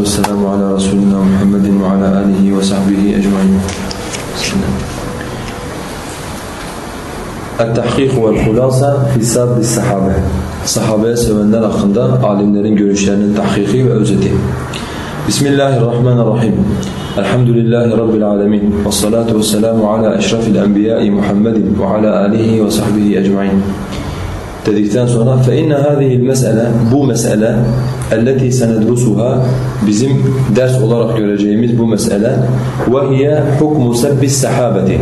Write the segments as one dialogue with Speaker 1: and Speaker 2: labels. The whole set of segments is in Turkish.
Speaker 1: الصلاة على رسولنا محمد وعلى آله وصحبه أجمعين. التحقيق والخلاصة في سرد الصحابة. صحابة سمنا لخندا على النرين جوشان التحقيق وأوزته بسم الله الرحمن الرحيم. الحمد لله رب العالمين. والصلاة والسلام على أشرف الأنبياء محمد وعلى آله وصحبه أجمعين. Dedikten sonra فَاِنَّ هَذِهِ الْمَسْأَلَةِ Bu mesele اَلَّتِي سَنَدْرُسُهَا Bizim ders olarak göreceğimiz bu mesele وَهِيَ حُكْمُ سَبِّ السَّحَابَةِ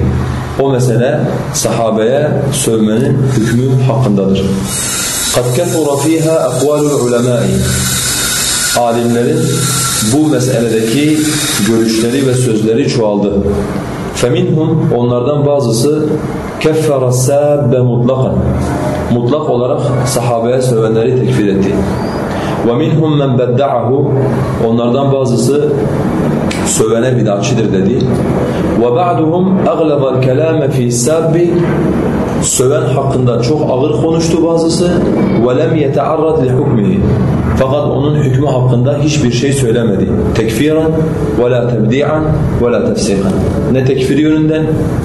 Speaker 1: O mesele sahabeye sövmenin hükmü hakkındadır. قَدْ كَثُرَ ف۪يهَا اَقْوَالُ الْعُلَمَاءِ Alimlerin bu meseledeki görüşleri ve sözleri çoğaldı. فَمِنْهُمْ Onlardan bazısı كَفَّرَ السَّابَّ مُطْلَقًا Mutlak olarak sahabeye sövenleri tekfir etti. وَمِنْهُمْ مَنْ بَدَّعَهُ Onlardan bazısı sövene bid'atçıdır dedi. وَبَعْدُهُمْ أَغْلَبَ الْكَلَامَ فِي السَّابِّ Söven hakkında çok ağır konuştu bazısı. وَلَمْ يَتَعَرَّدْ لِحُكْمِهِ Fakat onun hükmü hakkında hiçbir şey söylemedi. Tekfiren وَلَا تَبْدِعًا وَلَا تَفْسِقًا Ne tekfir yönünden,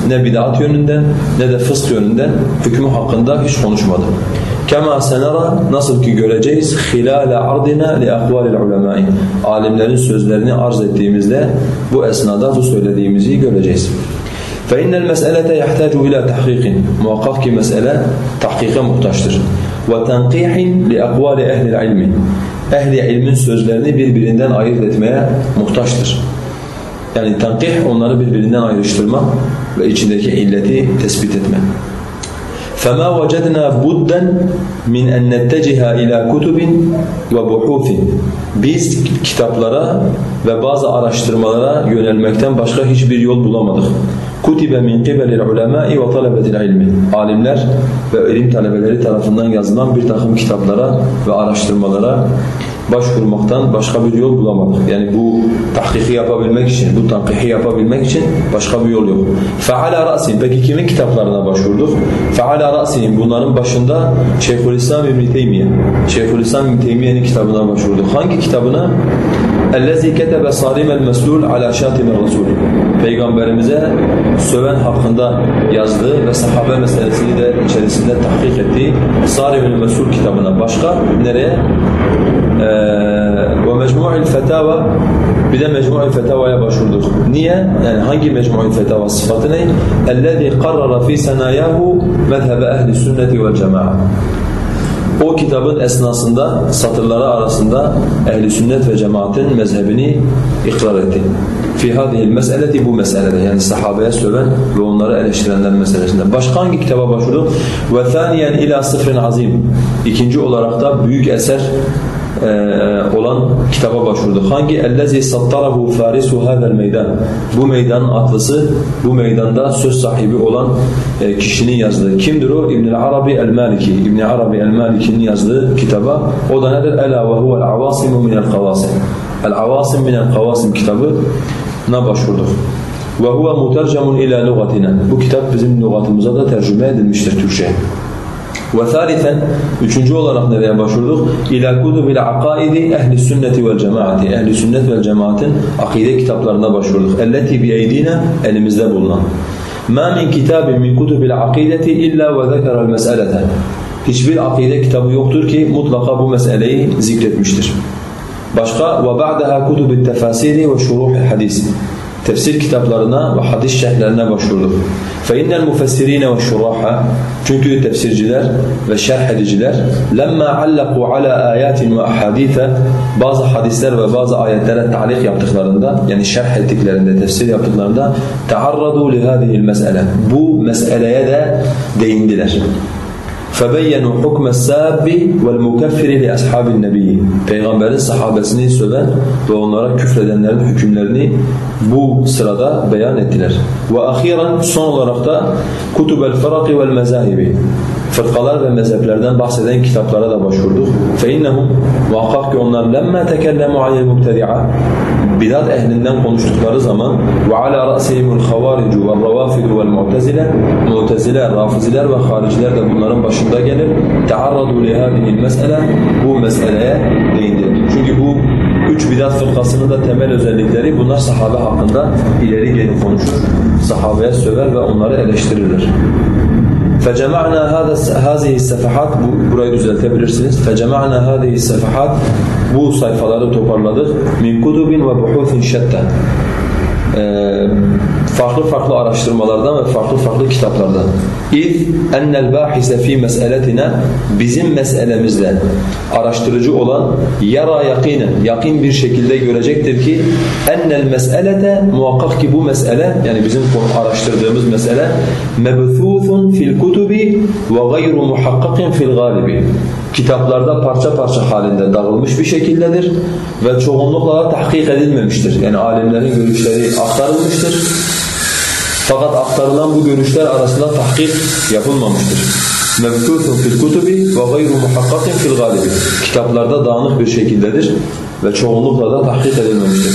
Speaker 1: ne bid'at yönünden, ne de fısk yönünden hükmü hakkında hiç konuşmadı. Kema senera nasıl ki göreceğiz hilale ardina li akvalil ulemai. Alimlerin sözlerini arz ettiğimizde bu esnada bu söylediğimizi göreceğiz. فإن المسألة يحتاج إلى تحقيق muhakkak ki mesele tahkike muhtaçtır. وتنقيح لأقوال أهل العلم Ehli ilmin sözlerini birbirinden ayırt etmeye muhtaçtır. Yani tenkih onları birbirinden ayrıştırma ve içindeki illeti tespit etme. فما وجدنا بدا من أن نتجه إلى كتب وبحوث Biz kitaplara ve bazı araştırmalara yönelmekten başka hiçbir yol bulamadık. Kutibe min qibelil ulemai ve talebetil ilmi. Alimler ve ilim talebeleri tarafından yazılan bir takım kitaplara ve araştırmalara başvurmaktan başka bir yol bulamadık. Yani bu tahkiki yapabilmek için, bu tankihi yapabilmek için başka bir yol yok. Feala ra'sin. Peki kimin kitaplarına başvurduk? Feala ra'sin. Bunların başında Şeyhülislam İbn Teymiye. Şeyhülislam İbn Teymiye'nin kitabına başvurduk. Hangi kitabına? اَلَّذ۪ي كَتَبَ صَارِمَ الْمَسْلُولِ عَلَى شَاتِمِ الرَّسُولِ Peygamberimize söven hakkında yazdığı ve sahabe meselesini de içerisinde tahkik ettiği Sarim-ül Mesul kitabına başka nereye? ve mecmu'il fetava bir de mecmu'il fetavaya başvurduk. Niye? Yani hangi mecmu'il fetava sıfatı ne? اَلَّذِي قَرَّرَ ف۪ي سَنَايَاهُ مَذْهَبَ اَهْلِ السُنَّةِ وَالْجَمَاعَةِ o kitabın esnasında satırları arasında ehli sünnet ve cemaatin mezhebini ikrar etti. Fi hadihi meseleti bu meselede yani sahabeye söven ve onları eleştirenler meselesinde. Başka hangi kitaba başvurdu? Ve thaniyen ila sıfrin azim. İkinci olarak da büyük eser olan kitaba başvurduk. Hangi? اَلَّذِي سَطَّرَهُ فَارِسُ هَذَا meydan. Bu meydanın atlısı, bu meydanda söz sahibi olan kişinin yazdığı. Kimdir o? İbn-i Arabi el-Maliki. İbn-i Arabi el-Maliki'nin yazdığı kitaba. O da nedir? اَلَا وَهُوَ الْعَوَاسِمُ مِنَ الْقَوَاسِمِ El-Avasim min el-Kavasim kitabına başvurduk. وَهُوَ مُتَرْجَمٌ ila لُغَتِنَا Bu kitap bizim lügatımıza da tercüme edilmiştir Türkçe'ye. Ve thalithen üçüncü olarak nereye başvurduk? İlâ kutubil akaidi ehli sünneti vel cemaati. Ehli sünnet vel cemaatin akide kitaplarına başvurduk. Elleti bi eydina elimizde bulunan. Ma min kitabin min kutubil akideti illa ve zekerel mes'elete. Hiçbir akide kitabı yoktur ki mutlaka bu meseleyi zikretmiştir. Başka ve ba'daha kutubit tefasiri ve şuruhil hadis tefsir kitaplarına ve hadis şerhlerine başvurduk. فَاِنَّ الْمُفَسِّر۪ينَ وَالشُّرَاحَ Çünkü tefsirciler ve şerh ediciler لَمَّا عَلَّقُوا عَلَى آيَاتٍ وَأَحَادِيثَ Bazı hadisler ve bazı ayetlere talik yaptıklarında yani şerh ettiklerinde, tefsir yaptıklarında تَعَرَّضُوا لِهَذِهِ الْمَسْأَلَةِ Bu meseleye de değindiler. فَبَيَّنُوا حُكْمَ السَّابِّ وَالْمُكَفِّرِ لِأَصْحَابِ النَّبِيِّ Peygamberin sahabesini söven ve onlara küfredenlerin hükümlerini bu sırada beyan ettiler. Ve ahiren son olarak da kutubel feraki vel mezahibi fırkalar ve mezheplerden bahseden kitaplara da başvurduk. فَاِنَّهُمْ Muhakkak ki onlar لَمَّا تَكَلَّمُوا عَنِ الْمُبْتَدِعَةِ Bidat ehlinden konuştukları zaman وَعَلَى رَأْسِهِمُ الْخَوَارِجُ وَالرَّوَافِدُ وَالْمُعْتَزِلَ Mu'teziler, Rafiziler ve hariciler de bunların başında gelir. تَعَرَّضُوا لِهَذِهِ الْمَسْأَلَةِ Bu meseleye değindi. Çünkü bu üç bidat fırkasının da temel özellikleri bunlar sahabe hakkında ileri geri konuşur. Sahabeye söver ve onları eleştirirler. فَجَمَعْنَا هَذِهِ السَّفَحَاتِ Burayı düzeltebilirsiniz. فَجَمَعْنَا هَذِهِ السَّفَحَاتِ Bu sayfaları toparladık. مِنْ كُتُبٍ وَبُحُوثٍ شَتَّى farklı farklı araştırmalardan ve farklı farklı kitaplardan. İz ennel bahise fi meseletina bizim meselemizde araştırıcı olan yara yakinen yakin bir şekilde görecektir ki ennel meselete muhakkak ki bu mesele yani bizim araştırdığımız mesele mebthûthun fil kutubi ve gayru muhakkakin fil galibi kitaplarda parça parça halinde dağılmış bir şekildedir ve çoğunlukla da tahkik edilmemiştir. Yani alimlerin görüşleri aktarılmıştır. Fakat aktarılan bu görüşler arasında tahkik yapılmamıştır. Mevkûthun fil kutubi ve gayru muhakkakin fil galibi. Kitaplarda dağınık bir şekildedir ve çoğunlukla da tahkik edilmemiştir.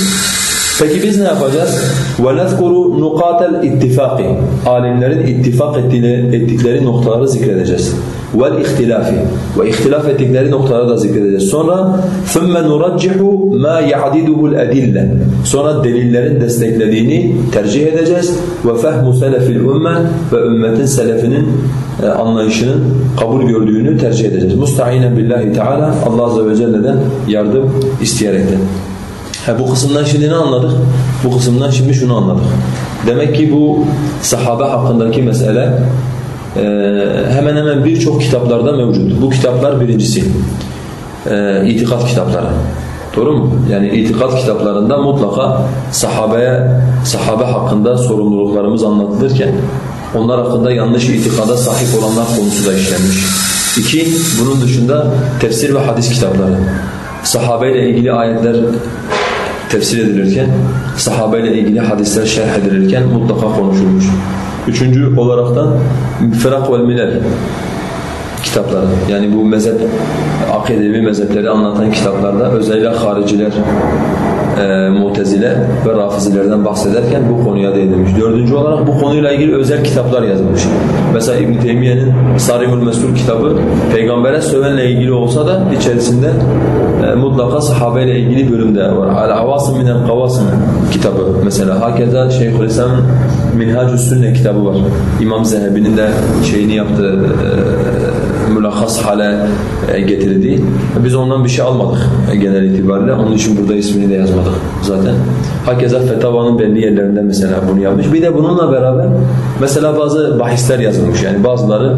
Speaker 1: Peki biz ne yapacağız? وَنَذْكُرُ نُقَاتَ الْاِتِّفَاقِ Alimlerin ittifak ettikleri noktaları zikredeceğiz. وَالْاِخْتِلَافِ Ve ihtilaf ettikleri noktaları da zikredeceğiz. Sonra ثُمَّ نُرَجِّحُ مَا يَعْدِدُهُ الْاَدِلَّةِ Sonra delillerin desteklediğini tercih edeceğiz. وَفَهْمُ سَلَفِ الْاُمَّةِ Ve ümmetin selefinin e, anlayışının kabul gördüğünü tercih edeceğiz. Musta'inen billahi teala Allah azze ve celle'den yardım isteyerekten. Ha, bu kısımdan şimdi ne anladık? Bu kısımdan şimdi şunu anladık. Demek ki bu sahabe hakkındaki mesele e, hemen hemen birçok kitaplarda mevcut. Bu kitaplar birincisi e, itikat kitapları. Doğru mu? Yani itikat kitaplarında mutlaka sahabeye, sahabe hakkında sorumluluklarımız anlatılırken onlar hakkında yanlış itikada sahip olanlar konusu da işlenmiş. İki, bunun dışında tefsir ve hadis kitapları. Sahabeyle ilgili ayetler tefsir edilirken, sahabeyle ilgili hadisler şerh edilirken mutlaka konuşulmuş. Üçüncü olarak da Fırak ve Milal kitapları. Yani bu mezhep, akidevi mezhepleri anlatan kitaplarda özellikle hariciler, e, mutezile ve rafizilerden bahsederken bu konuya değinilmiş. Dördüncü olarak bu konuyla ilgili özel kitaplar yazılmış. Mesela İbn Teymiye'nin Sarimul Mesur kitabı peygambere sövenle ilgili olsa da içerisinde e, mutlaka sahabeyle ilgili bölümde var. Al-Avasim minel Kavasim kitabı mesela. Hakeza Şeyhülislam Minhacus Sünne kitabı var. İmam Zehebi'nin de şeyini yaptığı e, mülahhas hale e, getirildi. Biz ondan bir şey almadık e, genel itibariyle. Onun için burada ismini de yazmadık zaten. Hakeza Fetava'nın belli yerlerinde mesela bunu yapmış. Bir de bununla beraber mesela bazı bahisler yazılmış. Yani bazıları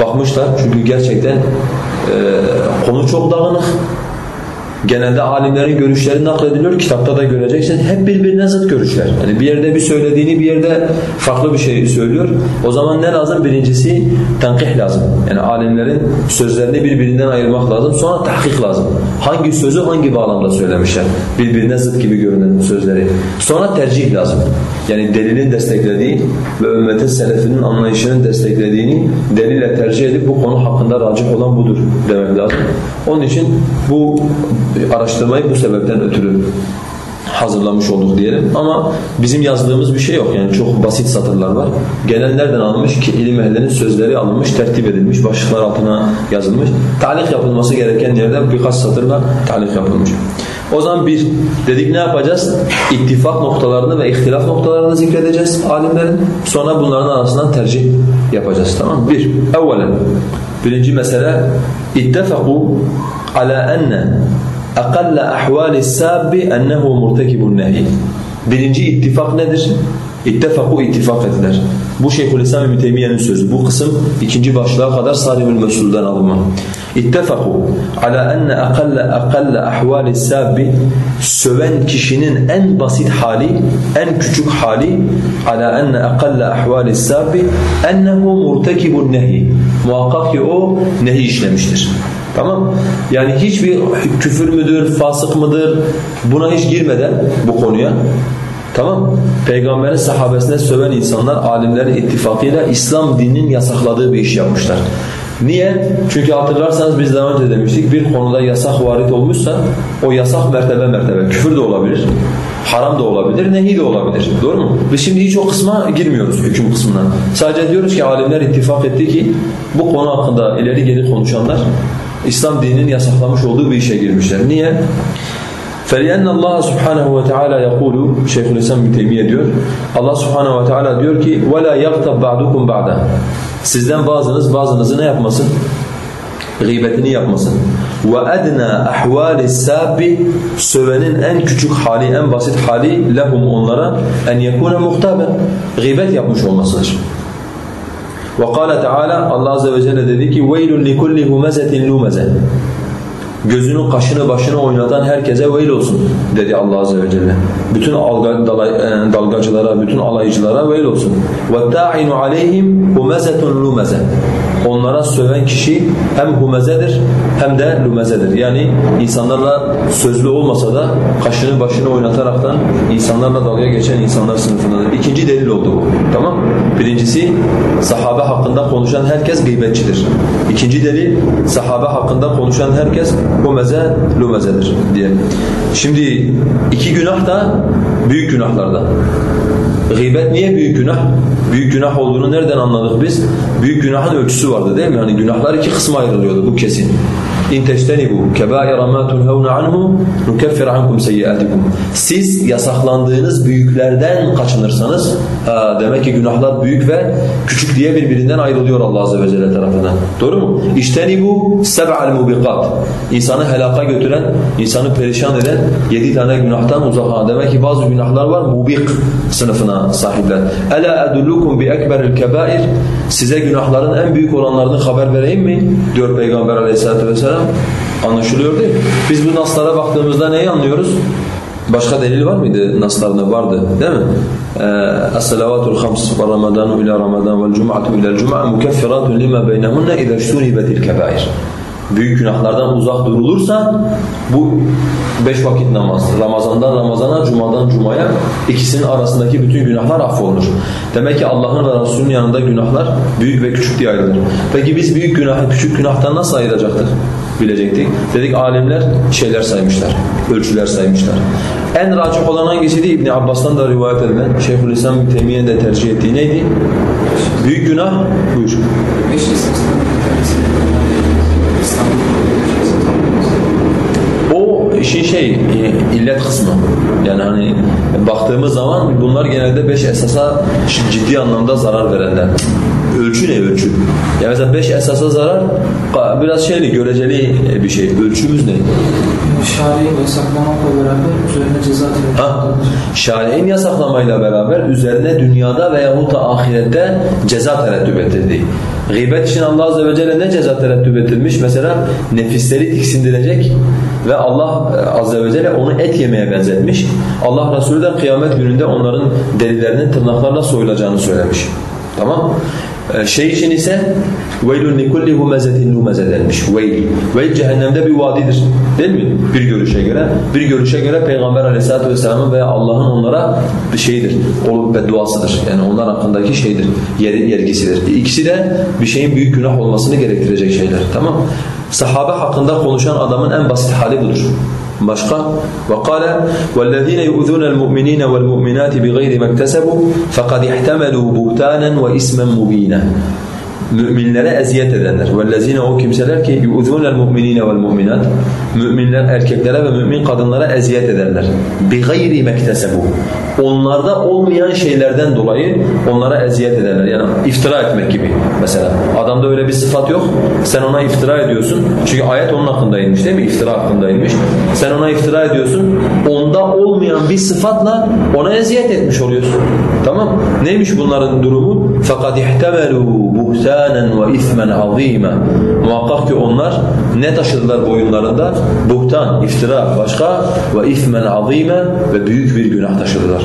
Speaker 1: bakmışlar çünkü gerçekten e, konu çok dağınık Genelde alimlerin görüşleri naklediliyor. Kitapta da göreceksin. Hep birbirine zıt görüşler. Yani bir yerde bir söylediğini bir yerde farklı bir şey söylüyor. O zaman ne lazım? Birincisi tenkih lazım. Yani alimlerin sözlerini birbirinden ayırmak lazım. Sonra tahkik lazım. Hangi sözü hangi bağlamda söylemişler? Birbirine zıt gibi görünen sözleri. Sonra tercih lazım. Yani delilin desteklediği ve ümmetin selefinin anlayışının desteklediğini delille tercih edip bu konu hakkında racih olan budur demek lazım. Onun için bu araştırmayı bu sebepten ötürü hazırlamış olduk diyelim. Ama bizim yazdığımız bir şey yok. Yani çok basit satırlar var. Gelen nereden alınmış ki ilim ehlinin sözleri alınmış, tertip edilmiş, başlıklar altına yazılmış. Talik yapılması gereken yerde birkaç satırla talik yapılmış. O zaman bir, dedik ne yapacağız? İttifak noktalarını ve ihtilaf noktalarını zikredeceğiz alimlerin. Sonra bunların arasından tercih yapacağız. Tamam mı? Bir, evvelen, birinci mesele, ittefaku ala enne اَقَلَّ اَحْوَالِ السَّابِّ اَنَّهُ مُرْتَكِبُ النَّهِي Birinci ittifak nedir? İttefaku ittifak ettiler. Bu Şeyhülislam İbn Teymiye'nin sözü. Bu kısım ikinci başlığa kadar Salimül Mesul'dan alınma. İttefaku ala enne akalle akalle ahvali sabbi söven kişinin en basit hali, en küçük hali ala enne akalle ahvali sabbi ennehu murtekibun nehi. Muhakkak ki o nehi işlemiştir. Tamam Yani hiçbir küfür müdür, fasık mıdır buna hiç girmeden bu konuya Tamam Peygamberin sahabesine söven insanlar alimlerin ittifakıyla İslam dininin yasakladığı bir iş yapmışlar. Niye? Çünkü hatırlarsanız biz daha önce demiştik bir konuda yasak varit olmuşsa o yasak mertebe mertebe. Küfür de olabilir, haram da olabilir, nehi de olabilir. Doğru mu? Biz şimdi hiç o kısma girmiyoruz hüküm kısmına. Sadece diyoruz ki alimler ittifak etti ki bu konu hakkında ileri geri konuşanlar İslam dininin yasaklamış olduğu bir işe girmişler. Niye? فَلِيَنَّ اللّٰهَ سُبْحَانَهُ وَتَعَالَى يَقُولُ Şeyhülislam bin Teymiye diyor. Allah Subhanahu ve Teala diyor ki وَلَا يَغْتَبْ بَعْدُكُمْ بَعْدًا Sizden bazınız bazınızı ne yapmasın? Gıybetini yapmasın. وَاَدْنَا اَحْوَالِ السَّابِ Sövenin en küçük hali, en basit hali lehum onlara en yekune muhtaben. Gıybet yapmış olmasıdır. وَقَالَ Teala Allah Azze ve Celle dedi ki وَيْلٌ لِكُلِّ هُمَزَةٍ لُمَزَةٍ Gözünün kaşını başını oynatan herkese veil olsun dedi Allah Azze ve Celle. Bütün alga, dalay, e, dalgacılara, bütün alaycılara veil olsun. وَالتَّاعِنُ عَلَيْهِمْ هُمَزَةٌ لُمَزَةٌ Onlara söven kişi hem humezedir hem de lumezedir. Yani insanlarla sözlü olmasa da kaşını başını oynataraktan insanlarla dalga geçen insanlar sınıfındadır. İkinci delil oldu bu. Tamam Birincisi sahabe hakkında konuşan herkes gıybetçidir. İkinci delil sahabe hakkında konuşan herkes humeze lumezedir diye. Şimdi iki günah da büyük günahlardan. Gıybet niye büyük günah? Büyük günah olduğunu nereden anladık biz? Büyük günahın ölçüsü vardı değil mi? Yani günahlar iki kısma ayrılıyordu bu kesin. İn teştenibu kebaira ma tunhauna anhu nukaffir ankum seyyiatikum. Siz yasaklandığınız büyüklerden kaçınırsanız ha, demek ki günahlar büyük ve küçük diye birbirinden ayrılıyor Allah azze ve celle tarafından. Doğru mu? İştenibu seb'al mubiqat. İnsanı helaka götüren, insanı perişan eden yedi tane günahtan uzak. Ha, demek ki bazı günahlar var mubik sınıfına sahipler. Ela edullukum bi ekberil kebair. Size günahların en büyük olanlarını haber vereyim mi? diyor Peygamber Aleyhisselatü vesselam. Anlaşılıyor değil? Biz bu naslara baktığımızda neyi anlıyoruz? Başka delil var mıydı naslarında? Vardı değil mi? Es-salavatul khams ve ramadanu ila ramadan vel cum'atu ila cum'a mukeffiratun lima beynehunne idha ijtunibetil kebair büyük günahlardan uzak durulursa bu beş vakit namaz, Ramazandan Ramazana, Cuma'dan Cuma'ya ikisinin arasındaki bütün günahlar affolunur. Demek ki Allah'ın ve Resulünün yanında günahlar büyük ve küçük diye ayrılır. Peki biz büyük günahı küçük günahtan nasıl ayıracaktık? Bilecektik. Dedik alimler şeyler saymışlar, ölçüler saymışlar. En racih olan hangisiydi? İbn Abbas'tan da rivayet edilen, Şeyhülislam Teymiye'nin de tercih ettiği neydi? Büyük günah, buyur. O işin şey, illet kısmı. Yani hani baktığımız zaman bunlar genelde beş esasa ciddi anlamda zarar verenler. Ölçü ne ölçü? Ya mesela beş esasa zarar biraz şeyli, göreceli bir şey. Ölçümüz ne?
Speaker 2: Şari'in yasaklamakla beraber üzerine ceza tereddüt
Speaker 1: Şari'in yasaklamayla beraber üzerine dünyada veyahut da ahirette ceza tereddüt edildiği. Gıybet için Allah Azze ve Celle ne ceza tereddüt edilmiş? Mesela nefisleri tiksindirecek ve Allah e, Azze ve Celle onu et yemeye benzetmiş. Allah Resulü de kıyamet gününde onların derilerinin tırnaklarla soyulacağını söylemiş. Tamam şey için ise وَيْلٌ لِكُلِّ هُمَزَةٍ لُمَزَ denmiş. Veil. Veil cehennemde bir vadidir. Değil mi? Bir görüşe göre. Bir görüşe göre Peygamber aleyhissalatu vesselamın veya Allah'ın onlara bir şeydir. O bedduasıdır. Yani onlar hakkındaki şeydir. Yer, yergisidir. İkisi de bir şeyin büyük günah olmasını gerektirecek şeyler. Tamam Sahabe hakkında konuşan adamın en basit hali budur. Başka وقال والذين يؤذون المؤمنين والمؤمنات بغير ما اكتسبوا فقد احتملوا بهتانا واسما مبينا. müminlere eziyet edenler. وَالَّذ۪ينَ o kimseler ki يُؤْذُونَ الْمُؤْمِنِينَ وَالْمُؤْمِنَاتِ Müminler erkeklere ve mümin kadınlara eziyet ederler. بِغَيْرِ مَكْتَسَبُوا Onlarda olmayan şeylerden dolayı onlara eziyet ederler. Yani iftira etmek gibi mesela. Adamda öyle bir sıfat yok. Sen ona iftira ediyorsun. Çünkü ayet onun hakkındaymış değil mi? İftira hakkındaymış. Sen ona iftira ediyorsun. Onda olmayan bir sıfatla ona eziyet etmiş oluyorsun. Tamam Neymiş bunların durumu? فَقَدْ اِحْتَمَلُوا buhtanen ve ismen azîme. Muhakkak ki onlar ne taşıdılar boyunlarında? Buhtan, iftira, başka ve ismen azîme ve büyük bir günah taşıdılar.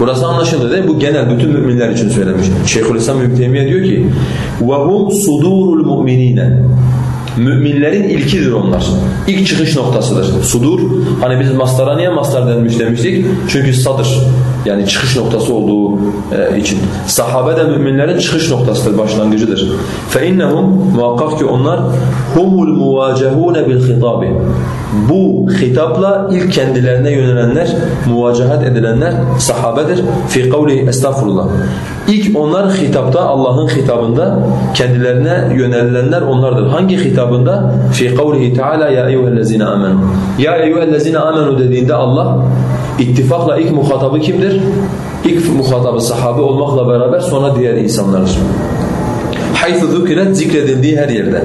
Speaker 1: Burası anlaşıldı değil mi? Bu genel bütün müminler için söylemiş. Şeyhülislam İbn diyor ki: "Ve sudurul mu'minine." Müminlerin ilkidir onlar. İlk çıkış noktasıdır. Sudur. Hani biz mastara niye mastar denmiş demiştik? Çünkü sadır. Yani çıkış noktası olduğu e, için. Sahabe de müminlerin çıkış noktasıdır, başlangıcıdır. فَاِنَّهُمْ Muhakkak ki onlar humul muvacehune bil hitabi. Bu hitapla ilk kendilerine yönelenler, muvacahat edilenler sahabedir. Fi kavlihi estağfurullah. İlk onlar hitapta, Allah'ın hitabında kendilerine yönelilenler onlardır. Hangi hitabında? Fi kavlihi Teala ya eyyühellezine amenu. Ya eyyühellezine amenu dediğinde Allah ittifakla ilk muhatabı kimdir? İlk muhatabı sahabe olmakla beraber sonra diğer insanlardır. Haythu zukiret zikredildiği her yerde.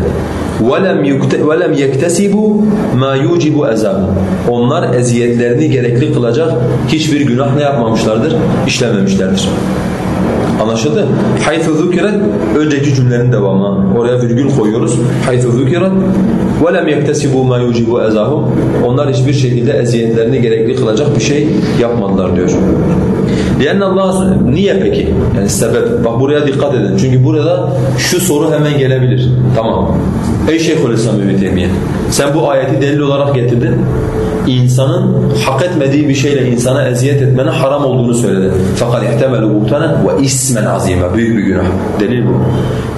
Speaker 1: وَلَمْ يَكْتَسِبُوا مَا يُوجِبُ اَزَابُ Onlar eziyetlerini gerekli kılacak hiçbir günah ne yapmamışlardır? İşlememişlerdir. Anlaşıldı? Haythu zukiret önceki cümlenin devamı. Oraya virgül koyuyoruz. Haythu zukiret ve lem yektesibu ma yucibu ezahum. Onlar hiçbir şekilde eziyetlerini gerekli kılacak bir şey yapmadılar diyor. Diyen Allah niye peki? Yani sebep. Bak buraya dikkat edin. Çünkü burada şu soru hemen gelebilir. Tamam. Ey Şeyhülislam İbn Teymiye. Sen bu ayeti delil olarak getirdin. İnsanın hak etmediği bir şeyle insana eziyet etmenin haram olduğunu söyledin. Fakat ihtemelu buhtana ve ismen azime. Büyük bir günah. Delil bu.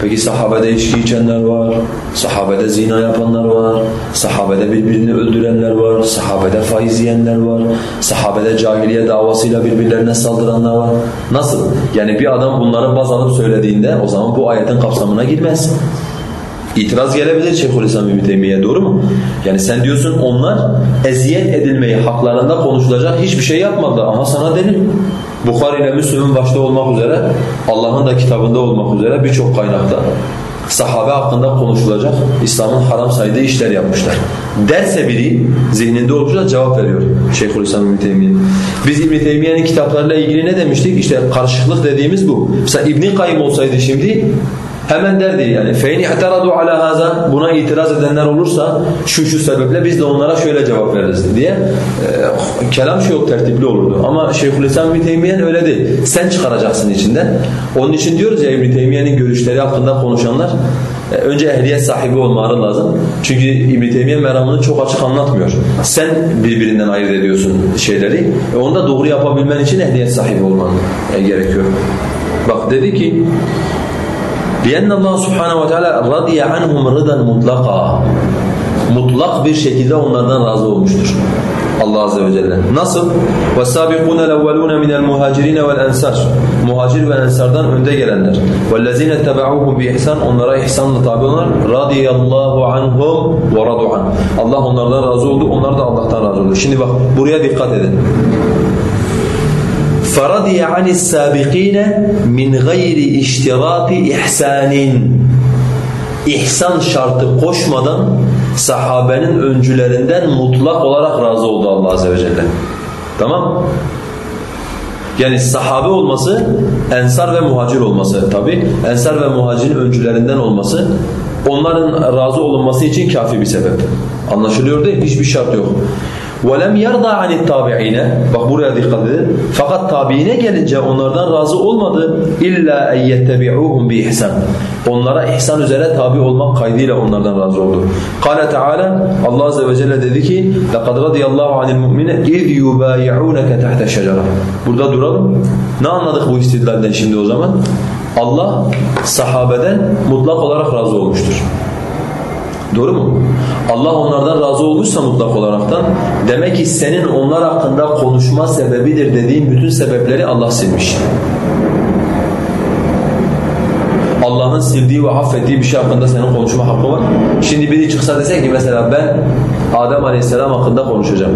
Speaker 1: Peki sahabede içki içenler var. Sahabede zina yapanlar var. Sahabede birbirini öldürenler var. Sahabede faiz yiyenler var. Sahabede cahiliye davasıyla birbirlerine saldıranlar var. Nasıl? Yani bir adam bunları baz alıp söylediğinde o zaman bu ayetin kapsamına girmez. İtiraz gelebilir Şeyhülislam İbn Teymiye doğru mu? Yani sen diyorsun onlar eziyet edilmeyi haklarında konuşulacak hiçbir şey yapmadılar ama sana delil. Bukhari ile Müslüm'ün başta olmak üzere Allah'ın da kitabında olmak üzere birçok kaynakta sahabe hakkında konuşulacak İslam'ın haram saydığı işler yapmışlar. Derse biri zihninde olunca cevap veriyor Şeyhülislam İbn Teymiye. Biz İbn Teymiye'nin kitaplarıyla ilgili ne demiştik? İşte karışıklık dediğimiz bu. Mesela İbn Kayyim olsaydı şimdi Hemen derdi yani fein ihteradu ala haza buna itiraz edenler olursa şu şu sebeple biz de onlara şöyle cevap veririz diye e, kelam şu yok tertipli olurdu. Ama Şeyhülislam İbn Teymiyen öyle değil. Sen çıkaracaksın içinden. Onun için diyoruz ya İbn Teymiyenin görüşleri hakkında konuşanlar e, önce ehliyet sahibi olmaları lazım. Çünkü İbn Teymiye meramını çok açık anlatmıyor. Sen birbirinden ayırt ediyorsun şeyleri. E onu da doğru yapabilmen için ehliyet sahibi olman e, gerekiyor. Bak dedi ki بِيَنَّ اللّٰهُ سُبْحَانَهُ وَتَعَالَى رَضِيَ عَنْهُمْ رِضًا مُطْلَقًا Mutlak bir şekilde onlardan razı olmuştur. Allah Azze ve Celle. Nasıl? وَالسَّابِقُونَ الْاَوَّلُونَ مِنَ الْمُهَاجِرِينَ وَالْاَنْسَارِ Muhacir ve ensardan önde gelenler. وَالَّذِينَ اتَّبَعُوهُمْ بِإِحْسَانٍ Onlara ihsanla tabi olanlar. رَضِيَ اللّٰهُ عَنْهُمْ وَرَضُوا عَنْهُ Allah onlardan razı oldu, onlar da Allah'tan razı oldu. Şimdi bak buraya dikkat edin. فَرَضِيَ عَنِ السَّابِقِينَ مِنْ غَيْرِ اِشْتِرَاطِ اِحْسَانٍ İhsan şartı koşmadan sahabenin öncülerinden mutlak olarak razı oldu Allah Azze ve Celle. Tamam yani sahabe olması, ensar ve muhacir olması tabi. Ensar ve muhacirin öncülerinden olması onların razı olunması için kafi bir sebep. Anlaşılıyor değil mi? Hiçbir şart yok. وَلَمْ يَرْضَى عَنِ التَّابِعِينَ Bak buraya dikkat edin. Fakat tabiine gelince onlardan razı olmadı. اِلَّا اَنْ يَتَّبِعُوهُمْ بِإِحْسَانٍ Onlara ihsan üzere tabi olmak kaydıyla onlardan razı oldu. قال Teala Allah Azze ve Celle dedi ki لَقَدْ رَضِيَ اللّٰهُ عَنِ الْمُؤْمِنَ اِذْ يُبَايِعُونَكَ تَحْتَ الشَّجَرَةِ Burada duralım. Ne anladık bu istidlalden şimdi o zaman? Allah sahabeden mutlak olarak razı olmuştur. Doğru mu? Allah onlardan razı olmuşsa mutlak olaraktan demek ki senin onlar hakkında konuşma sebebidir dediğin bütün sebepleri Allah silmiş. Allah'ın sildiği ve affettiği bir şey hakkında senin konuşma hakkı var. Şimdi biri çıksa dese ki mesela ben Adem Aleyhisselam hakkında konuşacağım.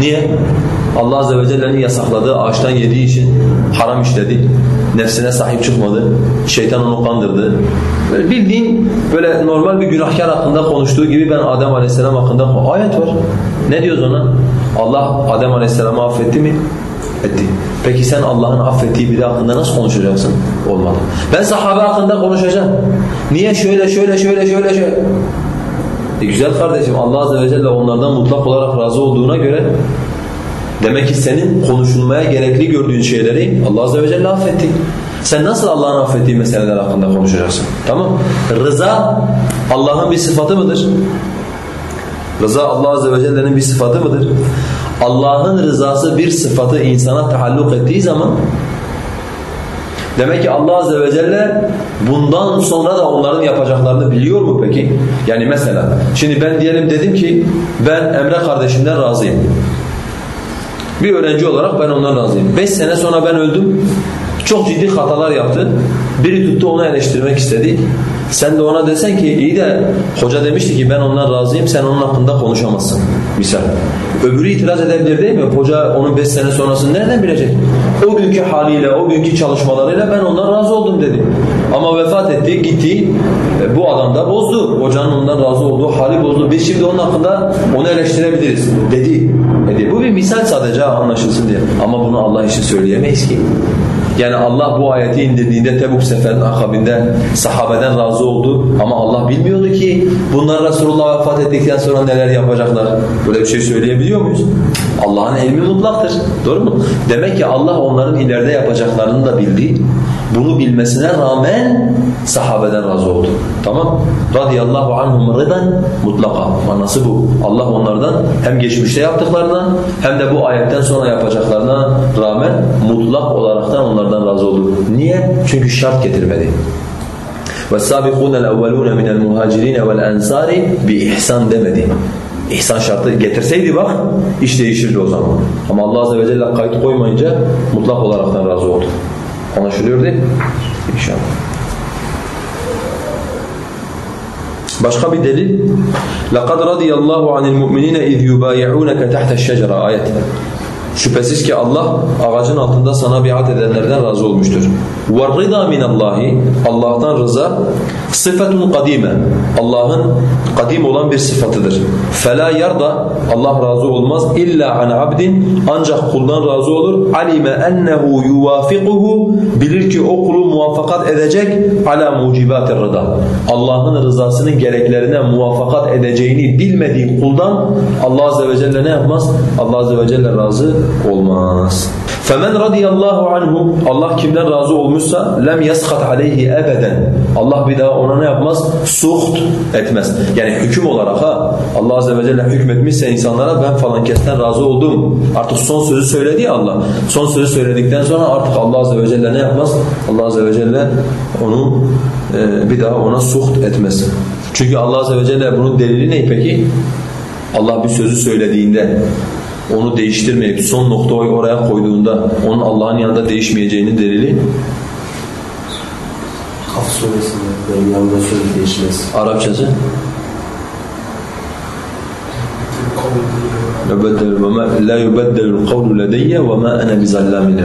Speaker 1: Niye? Allah Azze ve Celle'nin yasakladığı ağaçtan yediği için haram işledi. Nefsine sahip çıkmadı. Şeytan onu kandırdı. Böyle bildiğin böyle normal bir günahkar hakkında konuştuğu gibi ben Adem Aleyhisselam hakkında ayet var. Ne diyoruz ona? Allah Adem Aleyhisselam'ı affetti mi? Etti. Peki sen Allah'ın affettiği biri hakkında nasıl konuşacaksın? Olmadı. Ben sahabe hakkında konuşacağım. Niye şöyle şöyle şöyle şöyle şöyle? E güzel kardeşim Allah Azze ve Celle onlardan mutlak olarak razı olduğuna göre Demek ki senin konuşulmaya gerekli gördüğün şeyleri Allah Azze ve Celle affetti. Sen nasıl Allah'ın affettiği meseleler hakkında konuşacaksın? Tamam Rıza Allah'ın bir sıfatı mıdır? Rıza Allah Azze ve Celle'nin bir sıfatı mıdır? Allah'ın rızası bir sıfatı insana taalluk ettiği zaman Demek ki Allah Azze ve Celle bundan sonra da onların yapacaklarını biliyor mu peki? Yani mesela şimdi ben diyelim dedim ki ben Emre kardeşimden razıyım. Bir öğrenci olarak ben ondan razıyım. Beş sene sonra ben öldüm. Çok ciddi hatalar yaptı. Biri tuttu onu eleştirmek istedi. Sen de ona desen ki iyi de hoca demişti ki ben ondan razıyım sen onun hakkında konuşamazsın. Misal. Öbürü itiraz edebilir değil mi? Hoca onun beş sene sonrasını nereden bilecek? O günkü haliyle, o günkü çalışmalarıyla ben ondan razı oldum dedi. Ama vefat etti, gitti. E, bu adam da bozdu. Hocanın ondan razı olduğu hali bozdu. Biz şimdi onun hakkında onu eleştirebiliriz dedi. dedi. Bu bir misal sadece anlaşılsın diye. Ama bunu Allah için söyleyemeyiz ki. Yani Allah bu ayeti indirdiğinde Tebuk seferinin akabinde sahabeden razı oldu ama Allah bilmiyordu ki bunlar Resulullah vefat ettikten sonra neler yapacaklar. Böyle bir şey söyleyebiliyor muyuz? Allah'ın ilmi mutlaktır. Doğru mu? Demek ki Allah onların ileride yapacaklarını da bildi. Bunu bilmesine rağmen sahabeden razı oldu. Tamam? Radiyallahu anhum rıdan mutlaka. Manası bu. Allah onlardan hem geçmişte yaptıklarına hem de bu ayetten sonra yapacaklarına rağmen mutlak olaraktan onlardan razı oldu. Niye? Çünkü şart getirmedi. وَالسَّابِقُونَ الْاَوَّلُونَ مِنَ الْمُهَاجِرِينَ وَالْاَنْصَارِ ihsan demedi. İhsan şartı getirseydi bak iş değişirdi o zaman. Ama Allah Azze ve Celle kayıt koymayınca mutlak olaraktan razı oldu. Anlaşılıyor değil mi? İnşallah. Başka bir delil لَقَدْ رَضِيَ اللّٰهُ عَنِ الْمُؤْمِنِينَ اِذْ يُبَايِعُونَكَ تَحْتَ الشَّجَرَ ayet. Şüphesiz ki Allah ağacın altında sana biat edenlerden razı olmuştur. وَالرِّضَى مِنَ اللّٰهِ Allah'tan rıza sıfatun kadime. Allah'ın kadim olan bir sıfatıdır. فَلَا yarda Allah razı olmaz illa an abdin ancak kuldan razı olur. alime ennehu yuvafiquhu bilir ki o kulu muvaffakat edecek ala mucibatir rıda. Allah'ın rızasının gereklerine muvaffakat edeceğini bilmediği kuldan Allah azze ve celle ne yapmaz? Allah azze ve celle razı olmaz. فَمَنْ رَضِيَ اللّٰهُ عَنْهُ Allah kimden razı olmuşsa lem yaskat aleyhi ebeden. Allah bir daha ona ne yapmaz? Suht etmez. Yani hüküm olarak ha Allah azze ve celle hükmetmişse insanlara ben falan kesten razı oldum. Artık son sözü söyledi ya Allah. Son sözü söyledikten sonra artık Allah azze ve celle ne yapmaz? Allah azze ve celle onu e, bir daha ona suht etmez. Çünkü Allah azze ve celle bunun delili ne peki? Allah bir sözü söylediğinde onu değiştirmeyip son noktayı oraya koyduğunda onun Allah'ın yanında değişmeyeceğinin delili
Speaker 3: Kaf suresinde benim yanında söz değişmez.
Speaker 1: Arapçası la yubeddelul kavlu ledeyye ve ma ana bizallamin lil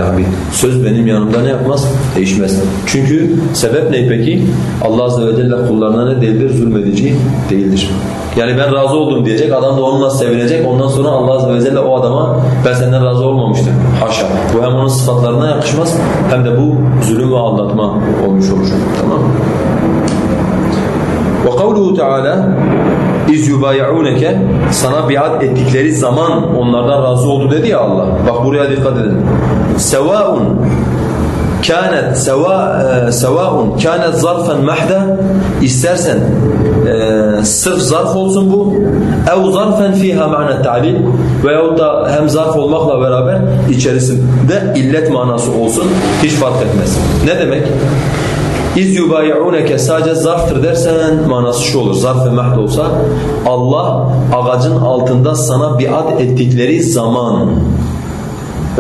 Speaker 1: Söz benim yanımda ne yapmaz? Değişmez. Çünkü sebep ne peki? Allah azze ve celle kullarına ne değildir? Zulmedici değildir. Yani ben razı oldum diyecek, adam da onunla sevinecek. Ondan sonra Allah azze ve celle o adama ben senden razı olmamıştım. Haşa. Bu hem onun sıfatlarına yakışmaz hem de bu zulüm ve aldatma olmuş olur. Tamam mı? وقوله تعالى iz yubay'unke sana biat ettikleri zaman onlardan razı oldu dedi ya Allah. Bak buraya dikkat edin. Sevaun kânet seva sevaun kânet zarfen mahda istersen e, sırf zarf olsun bu ev zarfen fiha ma'na ta'lil veyahut da hem zarf olmakla beraber içerisinde illet manası olsun hiç fark etmez. Ne demek? İz yubayi'uneke sadece zarftır dersen manası şu olur. Zarf ve mahd olsa Allah ağacın altında sana biat ettikleri zaman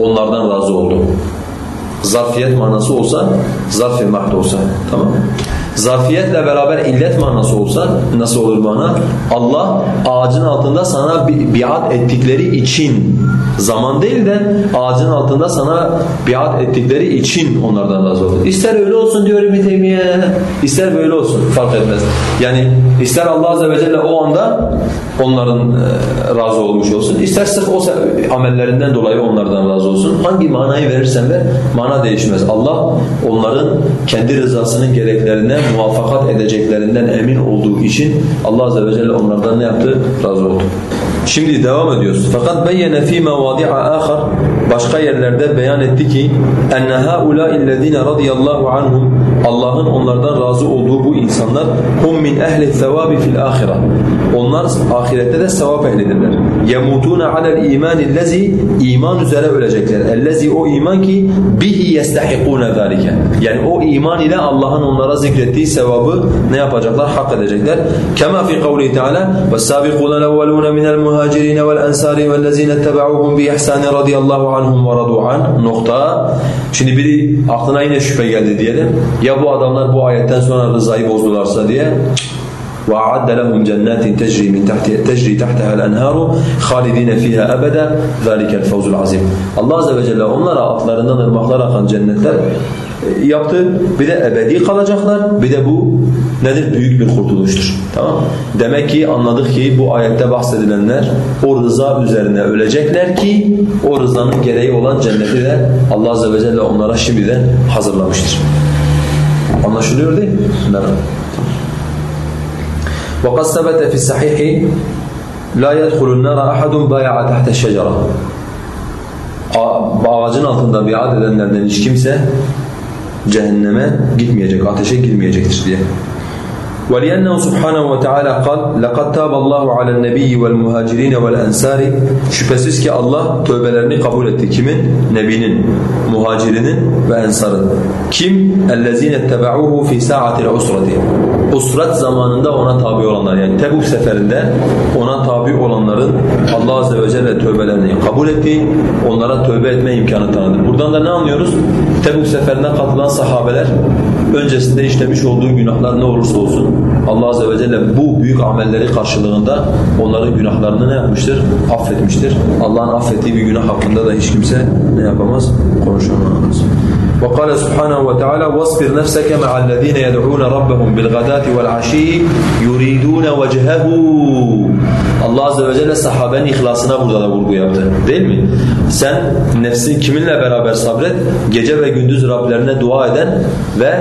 Speaker 1: onlardan razı oldu. Zarfiyet manası olsa, zarf ve mahd olsa. Tamam Zarfiyetle beraber illet manası olsa nasıl olur bana? Allah ağacın altında sana biat ettikleri için zaman değil de ağacın altında sana biat ettikleri için onlardan razı olur. İster öyle olsun diyor İbn Teymiye, ister böyle olsun fark etmez. Yani ister Allah azze ve celle o anda onların e, razı olmuş olsun, ister sırf o amellerinden dolayı onlardan razı olsun. Hangi manayı verirsen ver, mana değişmez. Allah onların kendi rızasının gereklerine muvaffakat edeceklerinden emin olduğu için Allah azze ve celle onlardan ne yaptı? Razı oldu. Şimdi devam ediyoruz. Fakat beyyene fî mevâdi'a başka yerlerde beyan etti ki enne haulâ'illezîne radiyallahu anhum Allah'ın onlardan razı olduğu bu insanlar hum min ehli sevabi fil ahira. Onlar ahirette de sevap ehlidirler. Yemutuna alel iman illezi iman üzere ölecekler. Ellezi o iman ki bihi yestahikuna zalike. Yani o iman ile Allah'ın onlara zikrettiği sevabı ne yapacaklar? Hak edecekler. Kema fi kavli Teala ve sabiqun evvelun min el muhacirin vel ensari vellezine tebaûhum bi ihsan radiyallahu anhum ve radu an. Nokta. Şimdi biri aklına yine şüphe geldi diyelim. Ya bu adamlar bu ayetten sonra rızayı bozdularsa diye وأعد لهم جنات تجري من تحت تجري تحتها الأنهار خالدين فيها أبدا ذلك الفوز العظيم. Allah azze ve celle onlara altlarından ırmaklar akan cennetler e, yaptı. Bir de ebedi kalacaklar. Bir de bu nedir? Büyük bir kurtuluştur. Tamam Demek ki anladık ki bu ayette bahsedilenler o rıza üzerine ölecekler ki o rızanın gereği olan cenneti de Allah azze ve celle onlara şimdiden hazırlamıştır. Anlaşılıyor değil mi? Evet. وقد ثبت في الصحيح لا يدخل النار أحد بايع تحت الشجرة ağacın altında biat edenlerden hiç kimse cehenneme gitmeyecek, ateşe girmeyecektir diye. ولأنه سبحانه وتعالى قال لقد تاب الله على النبي والمهاجرين والأنصار şüphesiz ki Allah tövbelerini kabul etti. Kimin? Nebinin, muhacirinin ve ensarın. Kim? اَلَّذ۪ينَ اتَّبَعُوهُ فِي سَاعَةِ الْعُسْرَةِ Usrat zamanında ona tabi olanlar yani Tebuk seferinde ona tabi olanların Allah Azze ve Celle tövbelerini kabul etti. Onlara tövbe etme imkanı tanıdı. Buradan da ne anlıyoruz? Tebuk seferine katılan sahabeler öncesinde işlemiş olduğu günahlar ne olursa olsun Allah Azze ve Celle bu büyük amelleri karşılığında onların günahlarını ne yapmıştır? Affetmiştir. Allah'ın affettiği bir günah hakkında da hiç kimse ne yapamaz? Konuşamaz. وقال سبحانه وتعالى واصبر نفسك مع الذين يدعون ربهم بالغداة والعشي يريدون وجهه Allah Azze ve Celle sahabenin ihlasına burada da vurgu yaptı. Değil mi? Sen nefsin kiminle beraber sabret? Gece ve gündüz Rablerine dua eden ve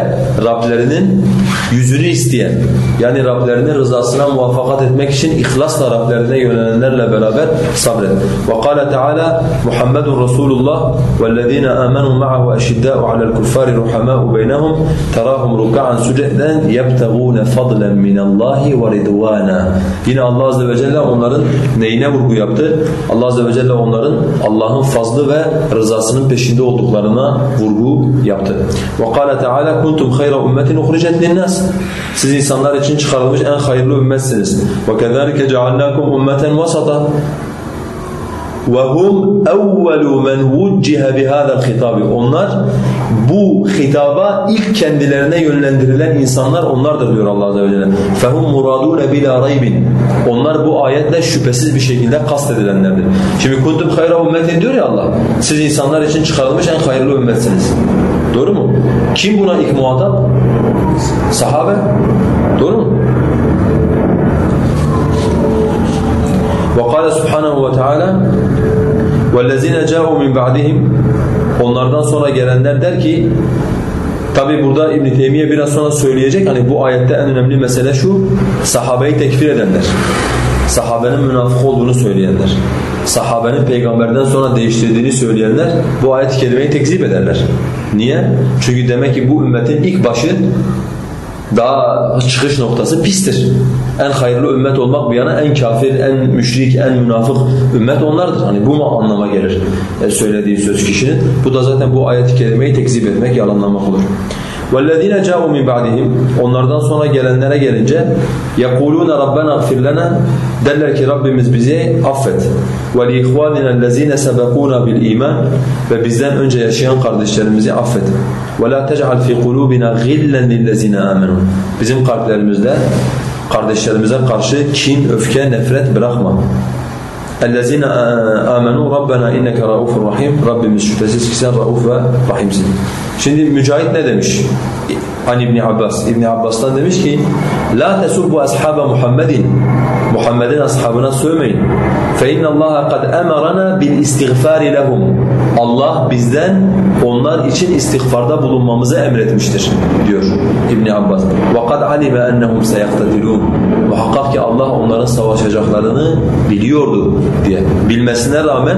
Speaker 1: Rablerinin yüzünü isteyen yani Rablerinin rızasına muvaffakat etmek için ihlasla Rablerine yönelenlerle beraber sabret. وقال تعالى محمد رسول الله والذين آمنوا معه أشداء على الكفار رحماء بينهم تراهم ركعا سجدا يبتغون فضلا من الله ورضوانا Yine Allah Azze ve Celle onların neyine vurgu yaptı? Allah Azze ve Celle onların Allah'ın fazlı ve rızasının peşinde olduklarına vurgu yaptı. وقال تعالى كنتم خير أمة أخرجت للناس Siz insanlar için çıkarılmış en hayırlı ümmetsiniz. وَكَذَلِكَ جَعَلْنَاكُمْ أُمَّةً وَسَطًا وَهُمْ أَوَّلُ مَنْ وُجِّهَ بِهَذَا الْخِطَابِ Onlar bu hitaba ilk kendilerine yönlendirilen insanlar onlardır diyor Allah Azze ve Celle. فَهُمْ مُرَادُونَ بِلَا رَيْبٍ Onlar bu ayetle şüphesiz bir şekilde kastedilenlerdir. Şimdi kuntum hayra ümmetin diyor ya Allah. Siz insanlar için çıkarılmış en hayırlı ümmetsiniz. Doğru mu? Kim buna ilk muhatap? Sahabe. Doğru mu? وقال سبحانه وتعالى وَالَّذِينَ جَاءُوا مِنْ بَعْدِهِمْ Onlardan sonra gelenler der ki Tabi burada İbn Teymiye biraz sonra söyleyecek hani bu ayette en önemli mesele şu sahabeyi tekfir edenler. Sahabenin münafık olduğunu söyleyenler. Sahabenin peygamberden sonra değiştirdiğini söyleyenler bu ayet-i kerimeyi tekzip ederler. Niye? Çünkü demek ki bu ümmetin ilk başı daha çıkış noktası pistir. En hayırlı ümmet olmak bir yana en kafir, en müşrik, en münafık ümmet onlardır. Hani bu mu anlama gelir e, söylediği söz kişinin? Bu da zaten bu ayet-i kerimeyi tekzip etmek, yalanlamak olur. وَالَّذ۪ينَ جَاءُوا مِنْ بَعْدِهِمْ Onlardan sonra gelenlere gelince يَقُولُونَ رَبَّنَا اغْفِرْ لَنَا Derler ki Rabbimiz bizi affet. وَلِيْخْوَانِنَا الَّذ۪ينَ سَبَقُونَا بِالْا۪يمَانِ Ve bizden önce yaşayan kardeşlerimizi affet. وَلَا تَجْعَلْ فِي قُلُوبِنَا غِلًّا لِلَّذ۪ينَ آمَنُوا Bizim kalplerimizde kardeşlerimize karşı kin, öfke, nefret bırakma. اَلَّذ۪ينَ آمَنُوا رَبَّنَا اِنَّكَ رَؤُوفٌ رَحِيمٌ Rabbimiz şüphesiz ki sen rauf ve rahimsin. Şimdi Mücahit ne demiş? Hani İbn Abbas. İbn Abbas'tan demiş ki: "La tesubbu ashaba Muhammedin." Muhammed'in ashabına sövmeyin. Fe inna Allah kad emarana bil istiğfar lehum. Allah bizden onlar için istiğfarda bulunmamızı emretmiştir diyor İbn Abbas. Ve kad alime ennehum seyaktatilun. Muhakkak ki Allah onların savaşacaklarını biliyordu diye. Bilmesine rağmen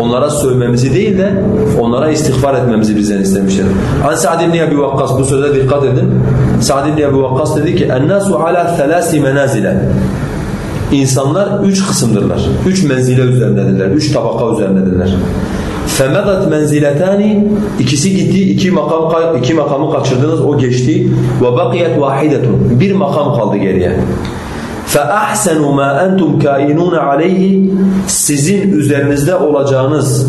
Speaker 1: onlara sövmemizi değil de onlara istiğfar etmemizi bizden istemiştir. An Sa'd ibn Abi Waqqas bu söze dikkat edin. Sa'd ibn Ebu Vakkas dedi ki اَنَّاسُ عَلَى ثَلَاسِ مَنَازِلَ İnsanlar üç kısımdırlar. Üç menzile üzerindedirler. Üç tabaka üzerindedirler. فَمَضَتْ مَنْزِلَتَانِ ikisi gitti, iki makam iki makamı kaçırdınız, o geçti. وَبَقِيَتْ وَاحِدَةٌ Bir makam kaldı geriye. فَأَحْسَنُ مَا أَنْتُمْ كَائِنُونَ عَلَيْهِ Sizin üzerinizde olacağınız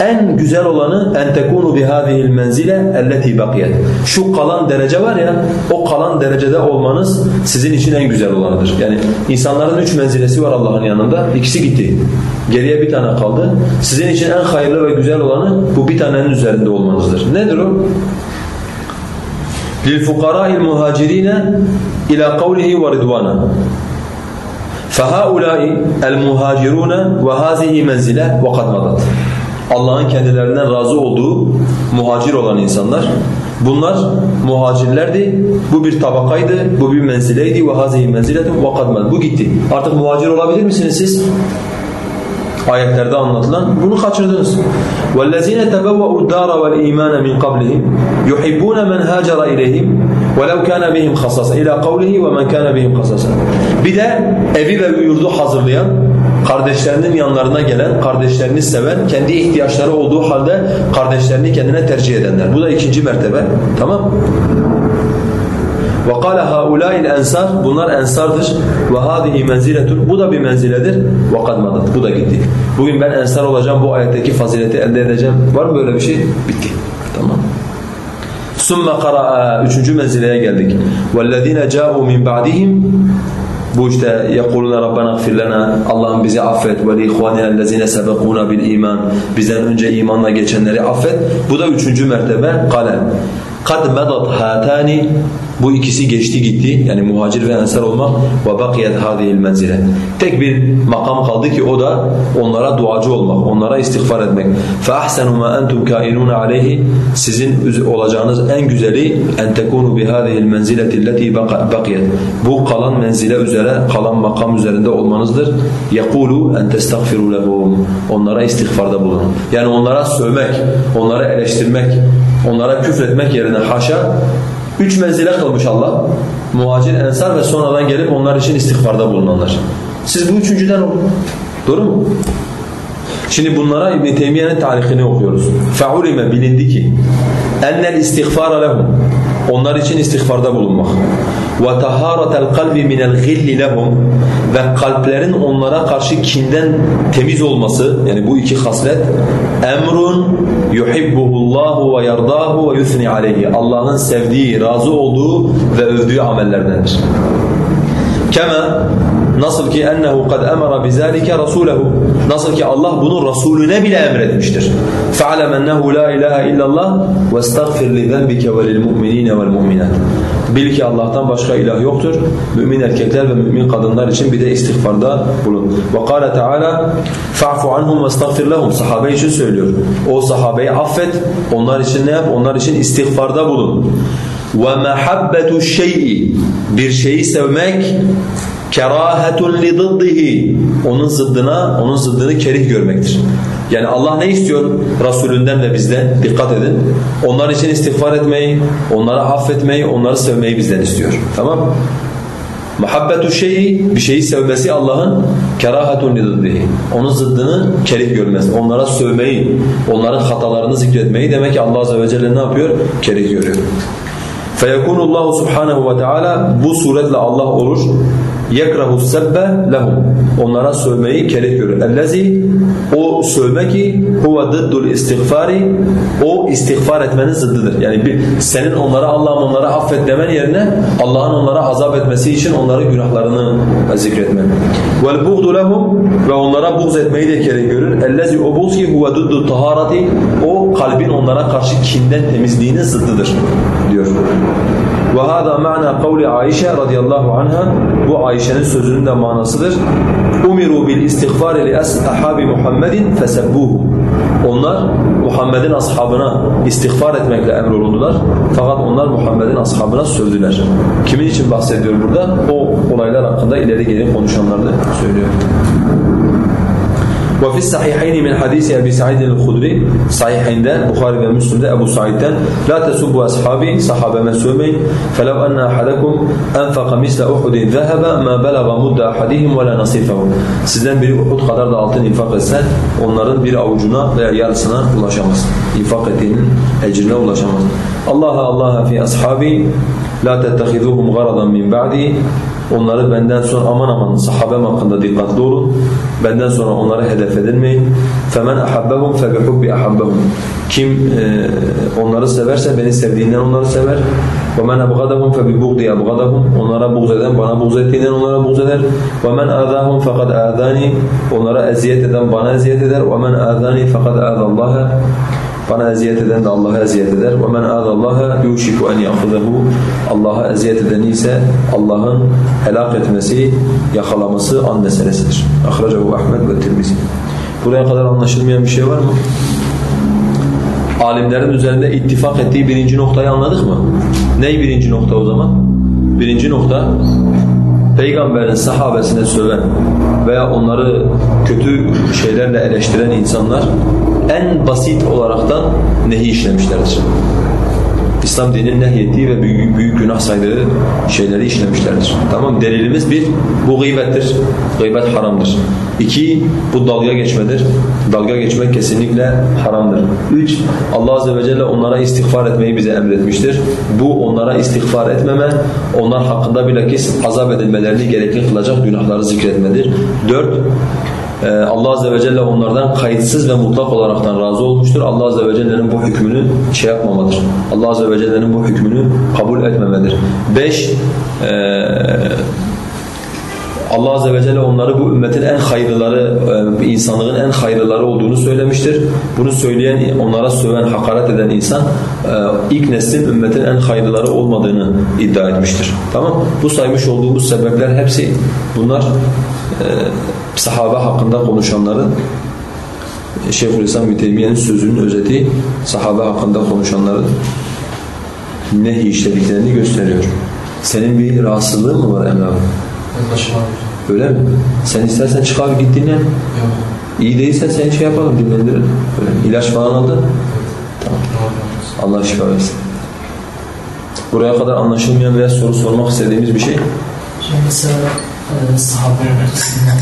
Speaker 1: en güzel olanı en tekunu bihadihi'l menzile elleti bakiyet. Şu kalan derece var ya, o kalan derecede olmanız sizin için en güzel olanıdır. Yani insanların üç menzilesi var Allah'ın yanında, ikisi gitti. Geriye bir tane kaldı. Sizin için en hayırlı ve güzel olanı bu bir tanenin üzerinde olmanızdır. Nedir o? لِلْفُقَرَاءِ الْمُهَاجِرِينَ إِلَى قَوْلِهِ وَرِضْوَانَهُ فَهَؤُلَاءِ الْمُهَاجِرُونَ وَهَذِهِ مَنْزِلَةٌ وَقَدْ مَضَتْ Allah'ın kendilerinden razı olduğu muhacir olan insanlar. Bunlar muhacirlerdi. Bu bir tabakaydı, bu bir menzileydi. Ve hazihi menziletun ve Bu gitti. Artık muhacir olabilir misiniz siz? ayetlerde anlatılan bunu kaçırdınız. وَالَّذِينَ تَبَوَّأُوا الدَّارَ وَالْاِيمَانَ مِنْ قَبْلِهِمْ يُحِبُّونَ مَنْ هَاجَرَ إِلَيْهِمْ وَلَوْ كَانَ بِهِمْ خَصَصًا إِلَى قَوْلِهِ وَمَنْ كَانَ بِهِمْ خَصَصًا Bir de evi ve yurdu hazırlayan, kardeşlerinin yanlarına gelen, kardeşlerini seven, kendi ihtiyaçları olduğu halde kardeşlerini kendine tercih edenler. Bu da ikinci mertebe. Tamam وَقَالَ هَؤُلَاءِ الْاَنْسَارِ Bunlar ensardır. وَهَذِهِ مَنْزِلَةٌ Bu da bir menziledir. وَقَدْ مَدَتْ Bu da gitti. Bugün ben ensar olacağım, bu ayetteki fazileti elde edeceğim. Var mı böyle bir şey? Bitti. Tamam. ثُمَّ قَرَأَ Üçüncü menzileye geldik. وَالَّذِينَ جَاءُوا مِنْ بَعْدِهِمْ bu işte yekuluna Rabbena gfir lana Allah'ım bizi affet ve li ihvanina ellezine sebekuna bil iman bizden önce imanla geçenleri affet. Bu da üçüncü mertebe kalen. Kad medat hatani bu ikisi geçti gitti yani muhacir ve ensar olmak ve bakiyet hadihil menzile. Tek bir makam kaldı ki o da onlara duacı olmak, onlara istiğfar etmek. Ahsenu ma entum kainun aleyhi sizin olacağınız en güzeli tekunu bi hadihil menzileti allati bakiyet. Bu kalan menzile üzere, kalan makam üzerinde olmanızdır. Yekulu en testagfiru lehum. Onlara istiğfarda bulunun. Yani onlara sövmek, onlara eleştirmek, onlara küfretmek yerine haşa Üç menzile kılmış Allah. Muhacir, ensar ve sonradan gelip onlar için istiğfarda bulunanlar. Siz bu üçüncüden olun. Doğru mu? Şimdi bunlara İbn Teymiyye'nin tarihini okuyoruz. Fe'ulime bilindi ki ennel istiğfara lehum onlar için istiğfarda bulunmak. Taharatel kalbi minel gilli lehum ve kalplerin onlara karşı kinden temiz olması yani bu iki haslet yuhibbuhullahu ve yardahu ve yusni aleyhi Allah'ın sevdiği, razı olduğu ve övdüğü amellerdendir. Kema Nasıl ki ennehu kad emara bizalike rasulehu. Nasıl ki Allah bunu Resulüne bile emretmiştir. Fe'alem ennehu la ilahe illallah ve estağfir li zenbike ve lil mu'minine vel mu'minat. Bil ki Allah'tan başka ilah yoktur. Mümin erkekler ve mümin kadınlar için bir de istiğfarda bulun. Ve kâle Teala fa'fu anhum ve estağfir lehum. Sahabe için söylüyor. O sahabeyi affet. Onlar için ne yap? Onlar için istiğfarda bulun. Ve mehabbetu şey'i bir şeyi sevmek kerahetun li ziddihi onun zıddına onun zıddını kerih görmektir. Yani Allah ne istiyor Resulünden de bizden dikkat edin. Onlar için istiğfar etmeyi, onları affetmeyi, onları sevmeyi bizden istiyor. Tamam mı? Muhabbetu şeyi bir şeyi sevmesi Allah'ın kerahetun liddihi. Onun zıddını kerih görmesi. Onlara sövmeyi, onların hatalarını zikretmeyi demek ki Allah azze ve celle ne yapıyor? Kerih görüyor. Feyekunullahu subhanahu ve teala bu suretle Allah olur yekrahu sebbe lehum. Onlara sövmeyi kereh görür. Ellezi o sövme ki huve dıddul istiğfari o istiğfar etmenin zıddıdır. Yani bir, senin onlara Allah'ım onlara affet demen yerine Allah'ın onlara azap etmesi için onların günahlarını zikretmen. Buğdu lehum ve onlara buğz etmeyi de kereh görür. Ellezi o buğz ki huve dıddul taharati o kalbin onlara karşı kinden temizliğinin zıddıdır diyor. Ve hâzâ ma'na kavli Ayşe radıyallahu anha bu Ayşe'nin sözünün de manasıdır. Umiru bil istiğfar li ashabi Muhammedin fesebbuhu. Onlar Muhammed'in ashabına istiğfar etmekle emrolundular. Fakat onlar Muhammed'in ashabına sövdüler. Kimin için bahsediyor burada? O olaylar hakkında ileri geri konuşanlarını söylüyor. وفي الصحيحين من حديث أبي سعيد الخدري صحيحين ده بخاري ومسلم ده أبو سعيد ده لا تسبوا أصحابي صحابة مسومين فلو أن أحدكم أنفق مثل أحد ذهب ما بلغ مد أحدهم ولا نصيفه Sizden biri Uhud kadar da altın infak etse onların bir avucuna veya yarısına ulaşamaz. İnfak ettiğinin ecrine ulaşamaz. Allah Allah fi ashabi la tettehizuhum garadan min ba'di Onları benden sonra aman aman sahabem hakkında dikkatli olun. Benden sonra onları hedef edilmeyin. فَمَنْ أَحَبَّهُمْ فَبِحُبِّ أَحَبَّهُمْ Kim e, onları severse beni sevdiğinden onları sever. وَمَنْ أَبْغَدَهُمْ فَبِبُغْدِ أَبْغَدَهُمْ Onlara buğz eden bana buğz ettiğinden onlara buğz eder. وَمَنْ آذَاهُمْ فَقَدْ آذَانِ Onlara eziyet eden bana eziyet eder. وَمَنْ آذَانِ فَقَدْ آذَ اللّٰهَ bana eziyet eden de Allah'a eziyet eder. وَمَنْ آذَ اللّٰهَ يُوشِكُ أَنْ يَأْخُذَهُ Allah'a eziyet edeni ise Allah'ın helak etmesi, yakalaması an meselesidir. Akhracahu Ahmed ve Tirmizi. Buraya kadar anlaşılmayan bir şey var mı? Alimlerin üzerinde ittifak ettiği birinci noktayı anladık mı? Ney birinci nokta o zaman? Birinci nokta, Peygamberin sahabesine söven veya onları kötü şeylerle eleştiren insanlar en basit olaraktan nehi işlemişlerdir. İslam dininin nehyettiği ve büyük, büyük günah saydığı şeyleri işlemişlerdir. Tamam Delilimiz bir, bu gıybettir. Gıybet haramdır. İki, bu dalga geçmedir. Dalga geçmek kesinlikle haramdır. Üç, Allah Azze ve Celle onlara istiğfar etmeyi bize emretmiştir. Bu onlara istiğfar etmeme, onlar hakkında bilakis azap edilmelerini gerekli kılacak günahları zikretmedir. Dört, Allah Azze ve Celle onlardan kayıtsız ve mutlak olaraktan razı olmuştur. Allah Azze ve Celle'nin bu hükmünü şey yapmamadır. Allah Azze ve Celle'nin bu hükmünü kabul etmemedir. Beş, ee, Allah Azze ve Celle onları bu ümmetin en hayırlıları, e, insanlığın en hayırlıları olduğunu söylemiştir. Bunu söyleyen, onlara söven, hakaret eden insan e, ilk neslin ümmetin en hayırlıları olmadığını iddia etmiştir. Tamam Bu saymış olduğumuz sebepler hepsi bunlar e, sahabe hakkında konuşanların Şeyhülislam Müteymiye'nin sözünün özeti sahabe hakkında konuşanların nehi işlediklerini gösteriyor. Senin bir rahatsızlığın mı var Emre abi? Öyle mi? Sen istersen çık abi git dinlen.
Speaker 2: Yok.
Speaker 1: İyi değilsen seni şey yapalım dinlendirelim. İlaç falan aldın. Tamam. Allah şifa versin. Buraya kadar anlaşılmayan veya soru sormak istediğimiz bir şey.
Speaker 2: Şimdi mesela e, arasında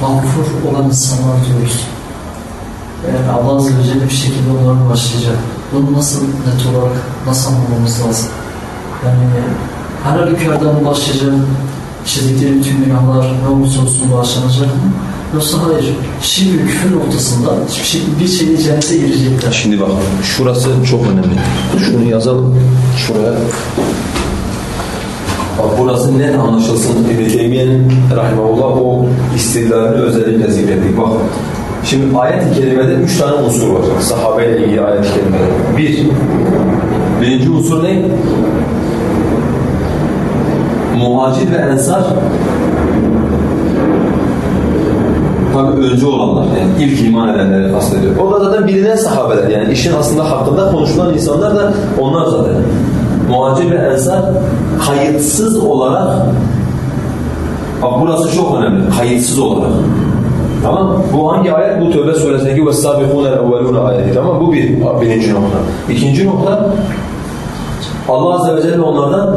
Speaker 2: mağfur olan insanlar diyoruz. Yani Allah Azze ve Celle bir şekilde onları başlayacak. Bunu nasıl net olarak nasıl anlamamız lazım? Yani her halükarda mı başlayacak? İşledikleri bütün günahlar ne olursa olsun bağışlanacak mı? Yoksa hayır, şimdi küfür noktasında bir şeyle cennete girecekler.
Speaker 1: Şimdi bak şurası çok önemli. Şunu yazalım şuraya. Bak burası net anlaşılsın. İbn-i Teymiye'nin rahimahullah o istidlalini özellikle zikrettik. Bak şimdi ayet-i kerimede üç tane unsur var. Sahabeyle ilgili ayet-i kerimede. Bir, birinci unsur ne? Muhacir ve ensar tabi öncü olanlar yani ilk iman edenleri kastediyor. O da zaten bilinen sahabeler yani işin aslında hakkında konuşulan insanlar da onlar zaten. Muhacir ve ensar kayıtsız olarak bak burası çok önemli kayıtsız olarak Tamam Bu hangi ayet? Bu Tövbe suresindeki وَالسَّابِقُونَ الْاَوَّلُونَ ayeti. Tamam Bu bir, birinci nokta. İkinci nokta Allah Azze ve Celle onlardan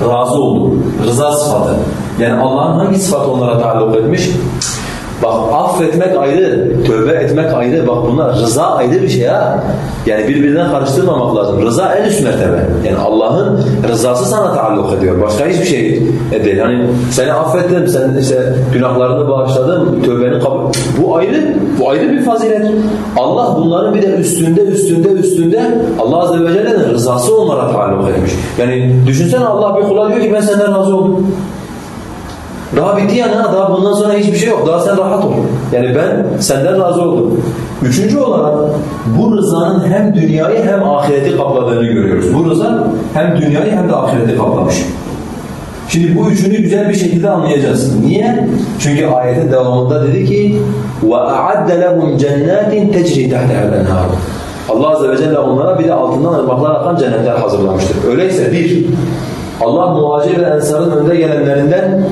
Speaker 1: razı oldu. Rıza sıfatı. Yani Allah'ın hangi sıfatı onlara taalluk etmiş? Bak affetmek ayrı, tövbe etmek ayrı. Bak bunlar rıza ayrı bir şey ha. Yani birbirinden karıştırmamak lazım. Rıza en üst mertebe. Yani Allah'ın rızası sana taalluk ediyor. Başka hiçbir şey değil. Hani seni affettim, sen işte günahlarını bağışladım, tövbeni kabul. Bu ayrı, bu ayrı bir fazilet. Allah bunların bir de üstünde, üstünde, üstünde Allah Azze ve Celle'nin rızası onlara taalluk etmiş. Yani düşünsene Allah bir kula diyor ki ben senden razı oldum. Daha bitti yani ha, daha bundan sonra hiçbir şey yok. Daha sen rahat ol. Yani ben senden razı oldum. Üçüncü olarak bu rızanın hem dünyayı hem ahireti kapladığını görüyoruz. Bu rıza hem dünyayı hem de ahireti kaplamış. Şimdi bu üçünü güzel bir şekilde anlayacağız. Niye? Çünkü ayetin devamında dedi ki وَاَعَدَّ لَهُمْ جَنَّاتٍ تَجْرِي تَحْتَهَا الْاَنْهَارُ Allah Azze ve Celle onlara bir de altından ırmaklar akan cennetler hazırlamıştır. Öyleyse bir, Allah muhacir ve ensarın önde gelenlerinden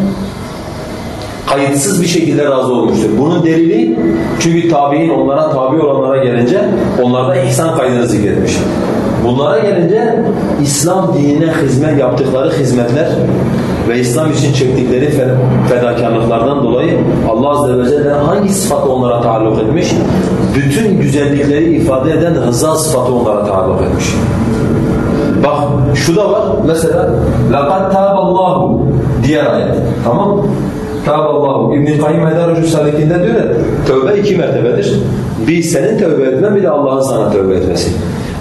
Speaker 1: kayıtsız bir şekilde razı olmuştur. Bunun delili çünkü tabi'in onlara tabi olanlara gelince onlarda ihsan kaydını zikretmiş. Bunlara gelince İslam dinine hizmet yaptıkları hizmetler ve İslam için çektikleri fedakarlıklardan dolayı Allah Azze ve Celle hangi sıfatı onlara taalluk etmiş? Bütün güzellikleri ifade eden rıza sıfatı onlara taalluk etmiş. Bak şu da var mesela لَقَدْ تَابَ اللّٰهُ diğer ayet. Tamam mı? Tâballahu. İbn-i Kayyum Medarücü Salik'inde diyor ya, tövbe iki mertebedir. Bir senin tövbe etmen, bir de Allah'ın sana tövbe etmesi.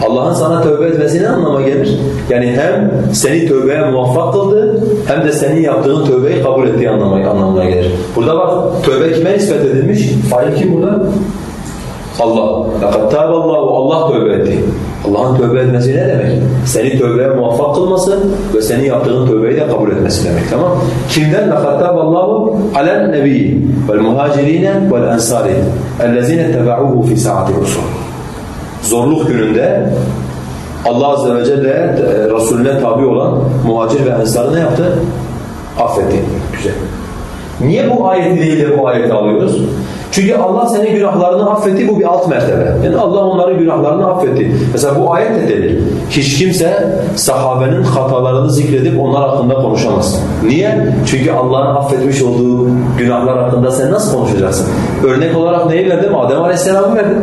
Speaker 1: Allah'ın sana tövbe etmesi ne anlama gelir? Yani hem seni tövbeye muvaffak kıldı, hem de senin yaptığın tövbeyi kabul ettiği anlamına, anlamına gelir. Burada bak, tövbe kime nispet edilmiş? Fail kim burada? Allah. لَقَدْ تَابَ اللّٰهُ Allah tövbe etti. Allah'ın tövbe etmesi ne demek? Seni tövbeye muvaffak kılması ve senin yaptığın tövbeyi de kabul etmesi demek tamam Kimden? لَقَدْ تَابَ اللّٰهُ عَلَى النَّبِيِّ وَالْمُهَاجِرِينَ وَالْاَنْصَارِ الَّذِينَ اتَّبَعُوهُ فِي سَاعَةِ الرُّسُولِ Zorluk gününde Allah Azze ve Celle e, Resulüne tabi olan muhacir ve ensarı ne yaptı? Affetti. Güzel. Niye bu ayeti değil de bu ayeti alıyoruz? Çünkü Allah senin günahlarını affetti bu bir alt mertebe. Yani Allah onların günahlarını affetti. Mesela bu ayet de delil. Hiç kimse sahabenin hatalarını zikredip onlar hakkında konuşamaz. Niye? Çünkü Allah'ın affetmiş olduğu günahlar hakkında sen nasıl konuşacaksın? Örnek olarak neyi verdim? Adem Aleyhisselam'ı verdim.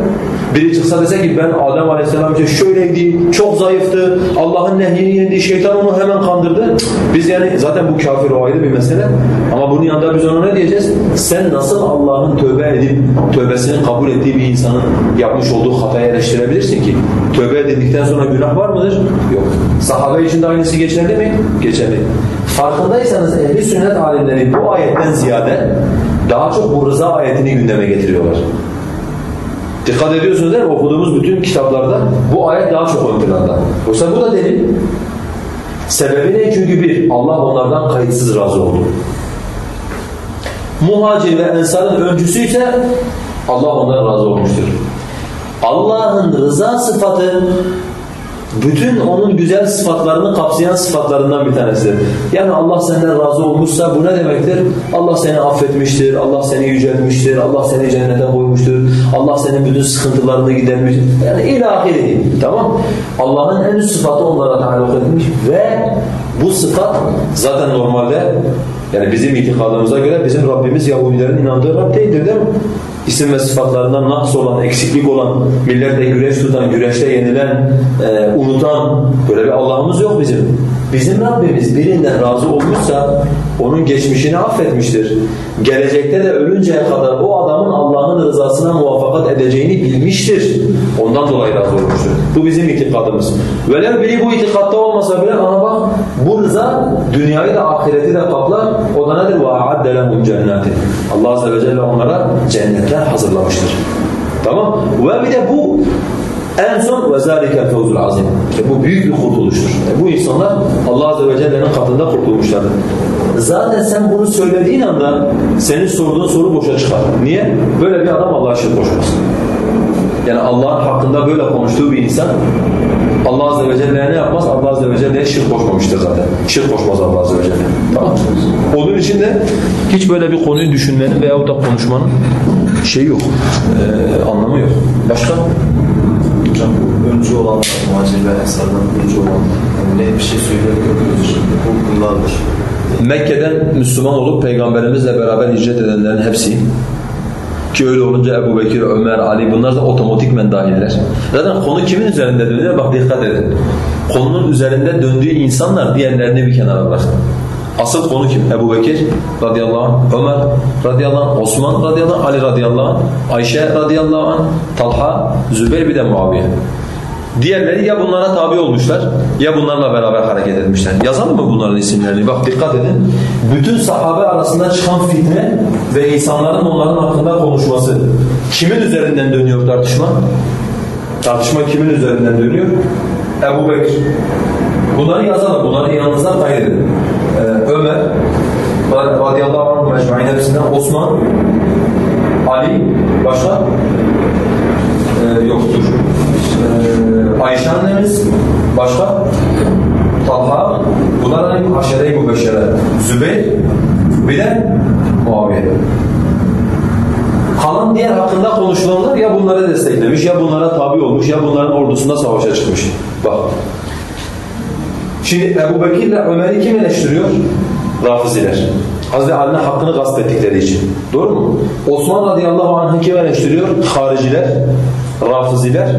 Speaker 1: Biri çıksa dese ki ben Adem Aleyhisselam için şöyleydi, çok zayıftı, Allah'ın nehyini yendi, şeytan onu hemen kandırdı. Biz yani zaten bu kafir o ayrı bir mesele. Ama bunun yanında biz ona ne diyeceğiz? Sen nasıl Allah'ın tövbe edip tövbesini kabul ettiği bir insanın yapmış olduğu hatayı eleştirebilirsin ki? Tövbe edildikten sonra günah var mıdır? Yok. Sahabe için de aynısı geçerli mi? Geçerli. Farkındaysanız ehli sünnet alimleri bu ayetten ziyade daha çok bu rıza ayetini gündeme getiriyorlar. Dikkat ediyorsunuz değil mi? Okuduğumuz bütün kitaplarda bu ayet daha çok ön planda. Yoksa bu da delil. Sebebi ne? Çünkü bir, Allah onlardan kayıtsız razı oldu. Muhacir ve ensarın öncüsü ise Allah ondan razı olmuştur. Allah'ın rıza sıfatı bütün onun güzel sıfatlarını kapsayan sıfatlarından bir tanesidir. Yani Allah senden razı olmuşsa bu ne demektir? Allah seni affetmiştir, Allah seni yüceltmiştir, Allah seni cennete koymuştur, Allah senin bütün sıkıntılarını gidermiştir. Yani ilahiri. Tamam Allah'ın en üst sıfatı onlara taluk edilmiş ve bu sıfat zaten normalde yani bizim itikadımıza göre bizim Rabbimiz Yahudilerin inandığı Rab değildir değil mi? isim ve sıfatlarından naks olan, eksiklik olan, milletle güreş tutan, güreşte yenilen, e, unutan böyle bir Allah'ımız yok bizim. Bizim Rabbimiz birinden razı olmuşsa onun geçmişini affetmiştir. Gelecekte de ölünceye kadar o adamın Allah'ın rızasına muvaffakat edeceğini bilmiştir. Ondan dolayı razı olmuştur. Bu bizim itikadımız. Velev biri bu itikatta olmasa bile ama bak bu rıza dünyayı da ahireti de kaplar. O da nedir? وَاَعَدَّ لَهُمْ جَنَّاتٍ Allah Azze ve Celle onlara cennetler hazırlamıştır. Tamam? Ve bir de bu en son ve zâlike fevzul azim. E bu büyük bir kurtuluştur. E bu insanlar Allah Azze ve Celle'nin katında kurtulmuşlardır. Zaten sen bunu söylediğin anda senin sorduğun soru boşa çıkar. Niye? Böyle bir adam Allah'a şirk koşmaz. Yani Allah'ın hakkında böyle konuştuğu bir insan Allah Azze ve Celle'ye ne yapmaz? Allah Azze ve Celle'ye şirk koşmamıştır zaten. Şirk koşmaz Allah Azze ve Celle. Tamam Onun için de hiç böyle bir konuyu düşünmenin veyahut da konuşmanın şey yok, ee, anlamı yok. Başka?
Speaker 3: Hocam öncü olanlar, muhacir ve ensardan öncü olanlar. Yani ne bir şey söyleyemiyoruz şimdi. Bu bunlardır.
Speaker 1: Mekke'den Müslüman olup Peygamberimizle beraber hicret edenlerin hepsi ki öyle olunca Ebu Bekir, Ömer, Ali bunlar da otomatikmen dahiller. Zaten konu kimin üzerinde dönüyor? Bak dikkat edin. Konunun üzerinde döndüğü insanlar diğerlerini bir kenara bırakın. Asıl konu kim? Ebu Bekir radıyallahu anh, Ömer radıyallahu anh, Osman radıyallahu anh, Ali radıyallahu anh, Ayşe radıyallahu anh, Talha, Zübeyir bir de Muaviye. Diğerleri ya bunlara tabi olmuşlar ya bunlarla beraber hareket etmişler. Yazalım mı bunların isimlerini? Bak dikkat edin. Bütün sahabe arasında çıkan fitne ve insanların onların hakkında konuşması. Kimin üzerinden dönüyor tartışma? Tartışma kimin üzerinden dönüyor? Ebu Bekir. Bunları yazalım. Bunları yanınızdan kaydedin. Radıyallahu anh mecmuin hepsinden Osman Ali başka ee, yoktur. Ee, Ayşe annemiz başka Talha bunlar hani haşere-i mübeşşere Zübeyir Bir de Muaviye. Kalan diğer hakkında konuşulanlar ya bunları desteklemiş, ya bunlara tabi olmuş, ya bunların ordusunda savaşa çıkmış. Bak. Şimdi Ebu Bekir ile Ömer'i kim eleştiriyor? Rafiziler. Hazreti Ali'nin hakkını gasp ettikleri için. Doğru mu? Osman radıyallahu anh'ı kim eleştiriyor? Hariciler, Rafiziler,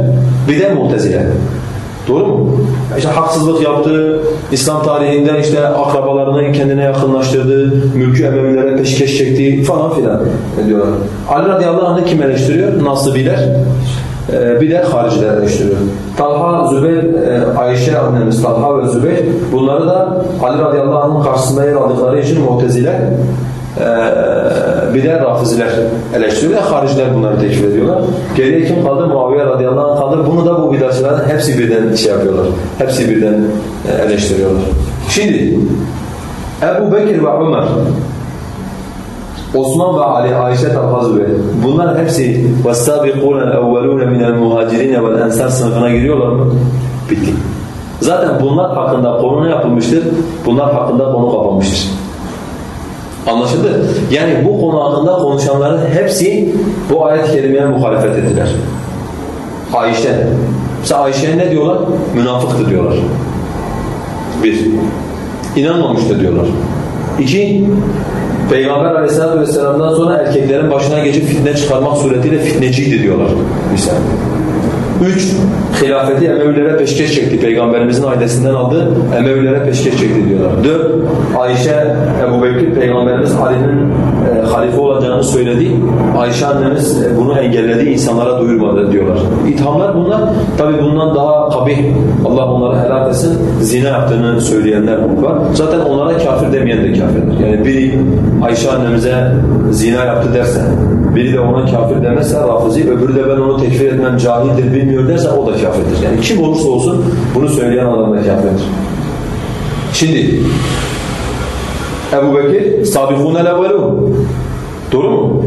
Speaker 1: bir de Mu'teziler. Doğru mu? İşte haksızlık yaptı, İslam tarihinde işte akrabalarını kendine yakınlaştırdı, mülkü Emevilere peşkeş çekti falan filan diyorlar. Ali radıyallahu anh'ı kim eleştiriyor? Nasibiler, bir de hariciler eleştiriyor. Talha, Zübeyir, e, Ayşe annemiz Talha ve Zübeyir bunları da Ali radıyallahu anh'ın karşısında yer aldıkları için Mu'teziler ee, bir de rafiziler eleştiriyor. Hariciler bunları tekfir ediyorlar. Geriye kim kaldı? Muaviye radıyallahu anh kaldı. Bunu da bu bidatçıların hepsi birden şey yapıyorlar. Hepsi birden e, eleştiriyorlar. Şimdi Ebu Bekir ve Ömer Osman ve Ali, Ayşe Talha Zübeyir. Bunlar hepsi وَالسَّابِقُونَ الْاَوَّلُونَ مِنَ الْمُهَاجِرِينَ وَالْاَنْسَارِ sınıfına giriyorlar mı? Bitti. Zaten bunlar hakkında konu ne yapılmıştır? Bunlar hakkında konu kapanmıştır. Anlaşıldı? Yani bu konu hakkında konuşanların hepsi bu ayet-i kerimeye muhalefet ettiler. Ayşe. Mesela Ayşe'ye ne diyorlar? Münafıktı diyorlar. Bir. İnanmamıştı diyorlar. İki. Peygamber aleyhissalatu vesselam'dan sonra erkeklerin başına geçip fitne çıkarmak suretiyle fitneciydi diyorlar. Misal. Üç, hilafeti Emevilere peşkeş çekti. Peygamberimizin ailesinden aldı, Emevilere peşkeş çekti diyorlar. Dört, Ayşe, Ebu Bekir, Peygamberimiz Ali'nin e, halife olacağını söyledi. Ayşe annemiz e, bunu engelledi, insanlara duyurmadı diyorlar. İthamlar bunlar. Tabi bundan daha kabih, Allah onları helak etsin, zina yaptığını söyleyenler var. Zaten onlara kafir demeyen de kafirdir. Yani biri Ayşe annemize zina yaptı derse, biri de ona kafir demezse rafizi, öbürü de ben onu tekfir etmem, cahildir, bilmiyor derse o da kafirdir. Yani kim olursa olsun bunu söyleyen adam da kafirdir. Şimdi Ebu Bekir sabikûne levvelûn. Doğru mu?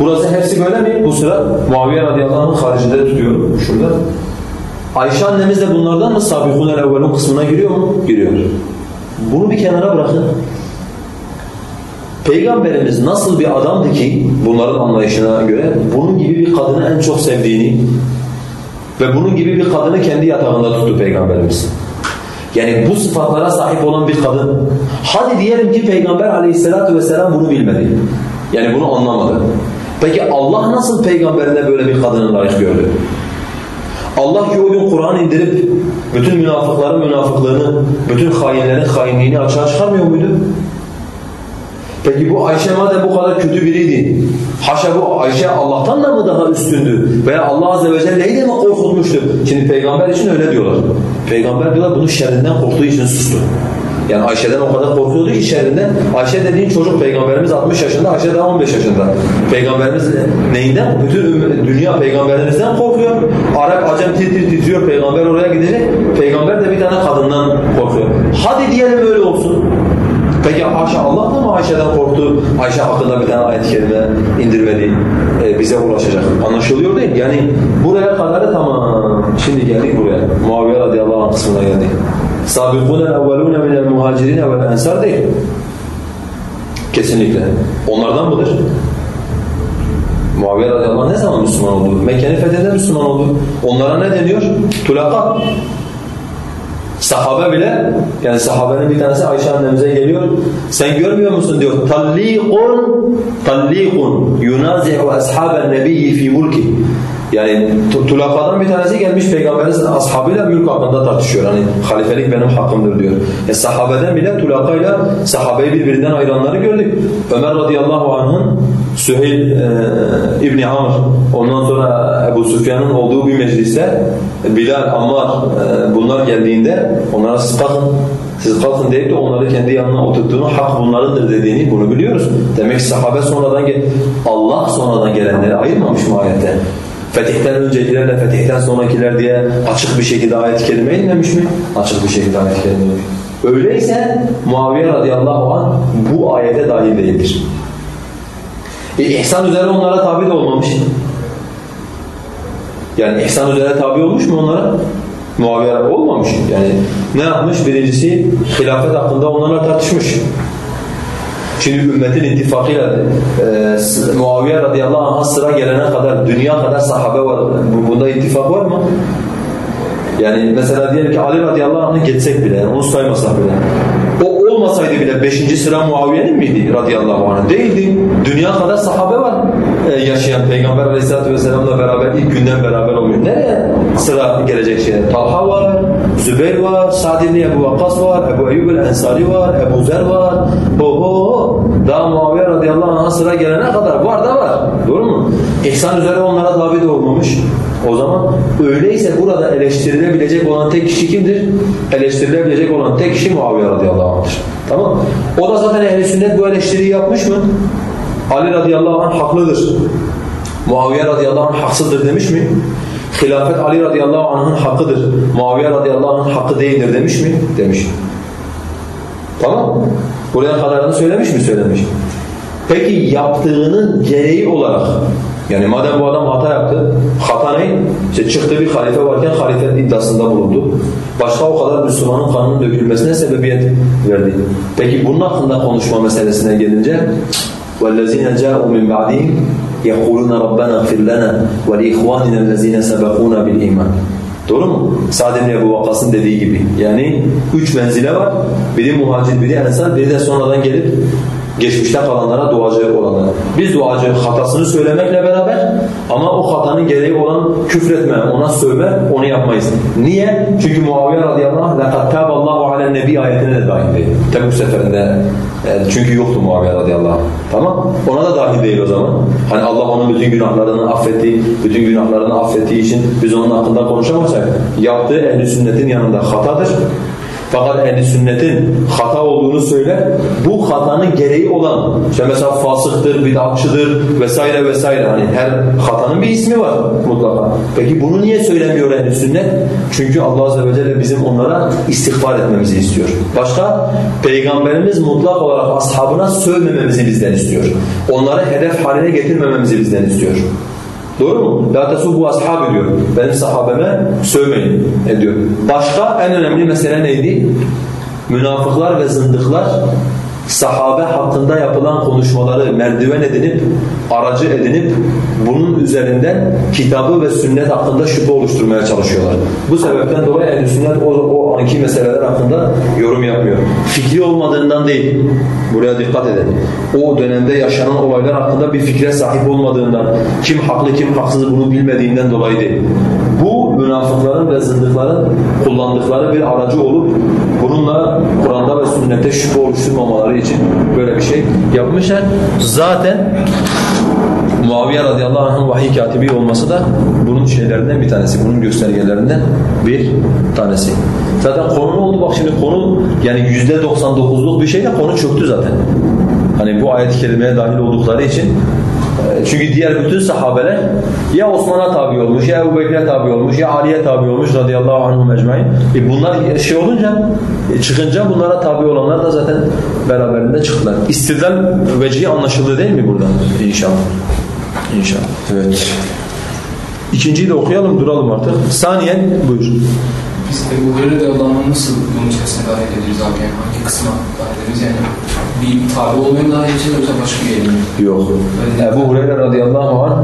Speaker 1: Burası hepsi böyle mi? Bu sıra Muaviye radıyallahu anh'ın haricinde tutuyorum şurada. Ayşe annemiz de bunlardan mı sabikûne levvelûn kısmına giriyor mu? Giriyor. Bunu bir kenara bırakın. Peygamberimiz nasıl bir adamdı ki bunların anlayışına göre bunun gibi bir kadını en çok sevdiğini ve bunun gibi bir kadını kendi yatağında tuttu Peygamberimiz. Yani bu sıfatlara sahip olan bir kadın. Hadi diyelim ki Peygamber aleyhissalatu vesselam bunu bilmedi. Yani bunu anlamadı. Peki Allah nasıl peygamberine böyle bir kadını layık gördü? Allah ki o gün Kur'an indirip bütün münafıkların münafıklığını, bütün hainlerin hainliğini açığa çıkarmıyor muydu? Peki bu Ayşe madem bu kadar kötü biriydi, haşa bu Ayşe Allah'tan da mı daha üstündü? Veya Allah Azze ve Celle'yi de mi korkutmuştu? Şimdi peygamber için öyle diyorlar. Peygamber diyorlar bunu şerrinden korktuğu için sustu. Yani Ayşe'den o kadar korkuyordu ki şerrinden. Ayşe dediğin çocuk peygamberimiz 60 yaşında, Ayşe daha 15 yaşında. Peygamberimiz neyinden? Bütün dünya peygamberimizden korkuyor. Arap acem tir tir titriyor peygamber oraya gidecek. Peygamber de bir tane kadından korkuyor. Hadi diyelim öyle olsun. Peki Ayşe Allah da mı Ayşe'den korktu? Ayşe hakkında bir tane ayet-i kerime indirmedi, e, bize ulaşacak. Anlaşılıyor değil Yani buraya kadar tamam. Şimdi geldik buraya. Muaviye radıyallahu anh kısmına geldik. سَابِقُونَ الْاَوَّلُونَ مِنَ الْمُهَاجِرِينَ وَالْاَنْسَارِ değil. Kesinlikle. Onlardan mıdır? Muaviye radıyallahu anh ne zaman Müslüman oldu? Mekke'nin fethinde Müslüman oldu. Onlara ne deniyor? Tulaka. Sahabe bile, yani sahabenin bir tanesi Ayşe annemize geliyor. Sen görmüyor musun diyor. Talliqun, talliqun yunazi'u ashaben nebiyyi fi mulki. Yani tulakadan bir tanesi gelmiş peygamberin ashabıyla mülk hakkında tartışıyor. Hani halifelik benim hakkımdır diyor. E sahabeden bile tulakayla sahabeyi birbirinden ayıranları gördük. Ömer radıyallahu anh'ın Süheyl e, İbni Amr ondan sonra Ebu Süfyan'ın olduğu bir mecliste Bilal, Ammar e, bunlar geldiğinde onlara siz kalkın siz kalkın deyip de onları kendi yanına oturttuğunu hak bunlarındır dediğini bunu biliyoruz. Demek ki sahabe sonradan Allah sonradan gelenleri ayırmamış mı ayette? Fetihten öncekilerle fetihten sonrakiler diye açık bir şekilde ayet-i kerime inmemiş mi? Açık bir şekilde ayet-i kerime. Öyleyse Muaviye radıyallahu anh bu ayete dahil değildir. E, ihsan üzere onlara tabi de olmamış. Yani ihsan üzere tabi olmuş mu onlara? Muaviye olmamış. Yani ne yapmış? Birincisi hilafet hakkında onlarla tartışmış. Şimdi ümmetin ittifakıyla e, Muaviye radıyallahu anh'a sıra gelene kadar dünya kadar sahabe var. Bunda ittifak var mı? Yani mesela diyelim ki Ali radıyallahu anh'ı geçsek bile, onu saymasak bile. O olmasaydı bile 5. sıra Muaviye'nin miydi radıyallahu anh? Değildi. Dünya kadar sahabe var ee, yaşayan Peygamber aleyhissalatü vesselamla beraber ilk günden beraber oluyor. Nereye sıra gelecek şeyler? Talha var, Zübeyir var, Sa'd ibn Ebu Vakkas var, Ebu Eyyub el-Ensari var, Ebu Zer var. Oho! Daha Muaviye radıyallahu anh'a sıra gelene kadar var da var. Doğru mu? İhsan üzere onlara tabi de olmamış. O zaman öyleyse burada eleştirilebilecek olan tek kişi kimdir? Eleştirilebilecek olan tek kişi Muaviye radıyallahu anh'tır. Tamam O da zaten ehl sünnet bu eleştiriyi yapmış mı? Ali radıyallahu anh haklıdır. Muaviye radıyallahu anh haksızdır demiş mi? Hilafet Ali radıyallahu anh'ın hakkıdır. Muaviye radıyallahu anh'ın hakkı değildir demiş mi? Demiş. Tamam Buraya kadarını söylemiş mi? Söylemiş. Peki yaptığının gereği olarak yani madem bu adam hata yaptı, hata ne? İşte çıktı bir halife varken halifenin iddiasında bulundu. Başka o kadar Müslümanın kanının dökülmesine sebebiyet verdi. Peki bunun hakkında konuşma meselesine gelince وَالَّذِينَ جَاءُوا مِنْ بَعْدِهِمْ يَقُولُونَ رَبَّنَا اغْفِرْ لَنَا وَلِإِخْوَانِنَا الَّذِينَ سَبَقُونَ بِالْإِيمَانِ Doğru mu? Sa'd ibn Ebu Vakkas'ın dediği gibi. Yani üç menzile var. Biri muhacir, biri ensar, biri de sonradan gelip geçmişte kalanlara duacı olanlar. Biz duacı hatasını söylemekle beraber ama o hatanın gereği olan küfretme, ona sövme, onu yapmayız. Niye? Çünkü Muaviye radıyallahu anh لَقَدْ تَابَ اللّٰهُ عَلَى النَّبِي ayetine de dahil değil. Tebuk seferinde e, çünkü yoktu Muaviye radıyallahu anh. Tamam? Ona da dahil değil o zaman. Hani Allah onun bütün günahlarını affettiği, bütün günahlarını affettiği için biz onun hakkında konuşamazsak yaptığı ehl sünnetin yanında hatadır. Fakat ehli sünnetin hata olduğunu söyler. Bu hatanın gereği olan, işte mesela fasıktır, bid'atçıdır vesaire vesaire. Hani her hatanın bir ismi var mutlaka. Peki bunu niye söylemiyor ehli sünnet? Çünkü Allah azze ve celle bizim onlara istiğfar etmemizi istiyor. Başka? Peygamberimiz mutlak olarak ashabına sövmememizi bizden istiyor. Onları hedef haline getirmememizi bizden istiyor. Doğru mu? La tesubbu ashab diyor. Benim sahabeme sövmeyin ediyor. Başka en önemli mesele neydi? Münafıklar ve zındıklar sahabe hakkında yapılan konuşmaları merdiven edinip, aracı edinip bunun üzerinden kitabı ve sünnet hakkında şüphe oluşturmaya çalışıyorlar. Bu sebepten dolayı ehl sünnet o, o anki meseleler hakkında yorum yapmıyor. Fikri olmadığından değil, buraya dikkat edin. O dönemde yaşanan olaylar hakkında bir fikre sahip olmadığından, kim haklı kim haksız bunu bilmediğinden dolayı değil. Bu münafıkların ve zındıkların kullandıkları bir aracı olup Kur'an'da ve sünnette şüphe oluşturmamaları için böyle bir şey yapmışlar. Zaten Muaviye radıyallahu anh'ın vahiy katibi olması da bunun şeylerinden bir tanesi, bunun göstergelerinden bir tanesi. Zaten konu ne oldu? Bak şimdi konu yani yüzde 99'luk bir şeyle konu çöktü zaten. Hani bu ayet-i kerimeye dahil oldukları için çünkü diğer bütün sahabeler ya Osman'a tabi olmuş, ya Ebu Bekir'e tabi olmuş, ya Ali'ye tabi olmuş radıyallahu anhum ecmain. E bunlar şey olunca, e çıkınca bunlara tabi olanlar da zaten beraberinde çıktılar. İstidlal vecihi anlaşıldı değil mi buradan? İnşallah. İnşallah. Evet. İkinciyi de okuyalım, duralım artık. Saniyen buyur.
Speaker 4: Biz Ebu Hureyre radıyallahu nasıl bunun içerisine dahil ederiz abi? Yani hangi kısma dahil ederiz yani? Bir tabi olmayı dahil edeceğiz yoksa başka bir yere mi?
Speaker 1: Yok. Ebu Hureyre radıyallahu anh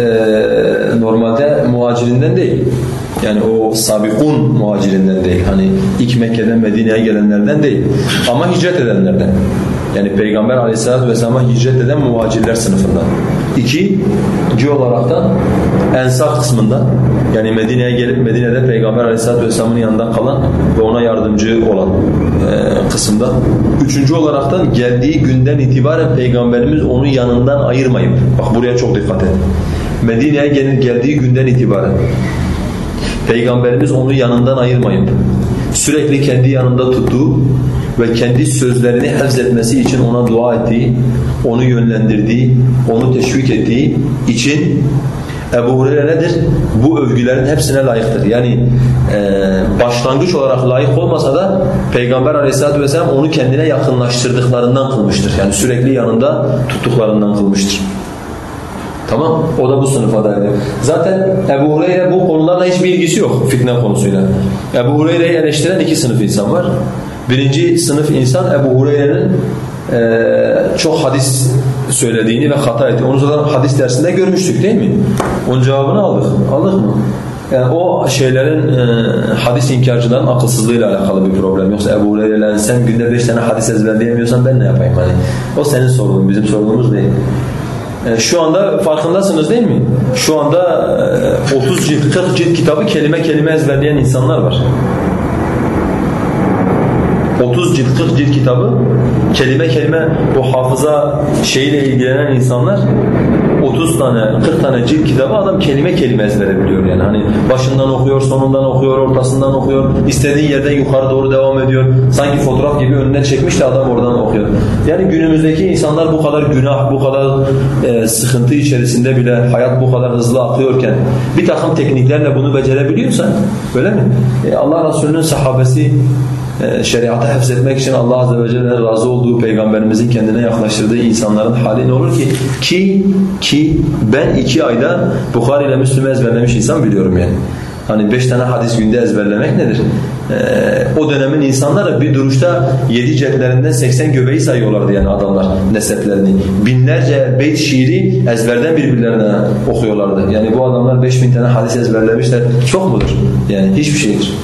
Speaker 1: e, normalde muhacirinden değil. Yani o sabikun muhacirinden değil. Hani ilk Mekke'den Medine'ye gelenlerden değil. Ama hicret edenlerden. Yani Peygamber aleyhissalatü vesselam'a hicret eden muhacirler sınıfından. İki, iki olarak da ensar kısmında yani Medine'ye gelip Medine'de Peygamber aleyhissalatü vesselamın yanında kalan ve ona yardımcı olan e, kısımda. Üçüncü olarak da geldiği günden itibaren Peygamberimiz onu yanından ayırmayıp, bak buraya çok dikkat edin. Medine'ye geldiği günden itibaren Peygamberimiz onu yanından ayırmayıp sürekli kendi yanında tuttuğu ve kendi sözlerini hafzetmesi için ona dua ettiği, onu yönlendirdiği, onu teşvik ettiği için Ebu Hureyre nedir? Bu övgülerin hepsine layıktır. Yani e, başlangıç olarak layık olmasa da Peygamber aleyhissalatü vesselam onu kendine yakınlaştırdıklarından kılmıştır. Yani sürekli yanında tuttuklarından kılmıştır. Tamam O da bu sınıfa dahil. Zaten Ebu Hureyre bu konularla hiçbir ilgisi yok fitne konusuyla. Ebu Hureyre'yi eleştiren iki sınıf insan var. Birinci sınıf insan Ebu Hureyre'nin e, çok hadis söylediğini ve hata ettiğini. Onu zaten hadis dersinde görmüştük değil mi? Onun cevabını aldık. Aldık mı? Yani o şeylerin e, hadis inkarcıların akılsızlığıyla alakalı bir problem. Yoksa Ebu Hureyre'yle sen günde beş tane hadis ezberleyemiyorsan ben ne yapayım? Hani o senin sorunun, bizim sorunumuz değil. E, şu anda farkındasınız değil mi? Şu anda e, 30 cilt, 40 cilt kitabı kelime kelime ezberleyen insanlar var. 30 cilt 40 cilt kitabı kelime kelime bu hafıza şeyiyle ilgilenen insanlar 30 tane 40 tane cilt kitabı adam kelime kelime ezbere biliyor yani. Hani başından okuyor sonundan okuyor ortasından okuyor istediği yerden yukarı doğru devam ediyor. Sanki fotoğraf gibi önüne çekmiş de adam oradan okuyor. Yani günümüzdeki insanlar bu kadar günah bu kadar e, sıkıntı içerisinde bile hayat bu kadar hızlı akıyorken bir takım tekniklerle bunu becerebiliyorsa öyle mi? E, Allah Resulü'nün sahabesi şeriatı hafzetmek için Allah Azze ve Celle'nin razı olduğu peygamberimizin kendine yaklaştırdığı insanların hali ne olur ki? Ki ki ben iki ayda Bukhari ile Müslüm'ü ezberlemiş insan biliyorum yani. Hani beş tane hadis günde ezberlemek nedir? Ee, o dönemin insanları bir duruşta yedi cetlerinden seksen göbeği sayıyorlardı yani adamlar neseplerini. Binlerce beyt şiiri ezberden birbirlerine okuyorlardı. Yani bu adamlar beş bin tane hadis ezberlemişler. Çok mudur? Yani hiçbir şeydir.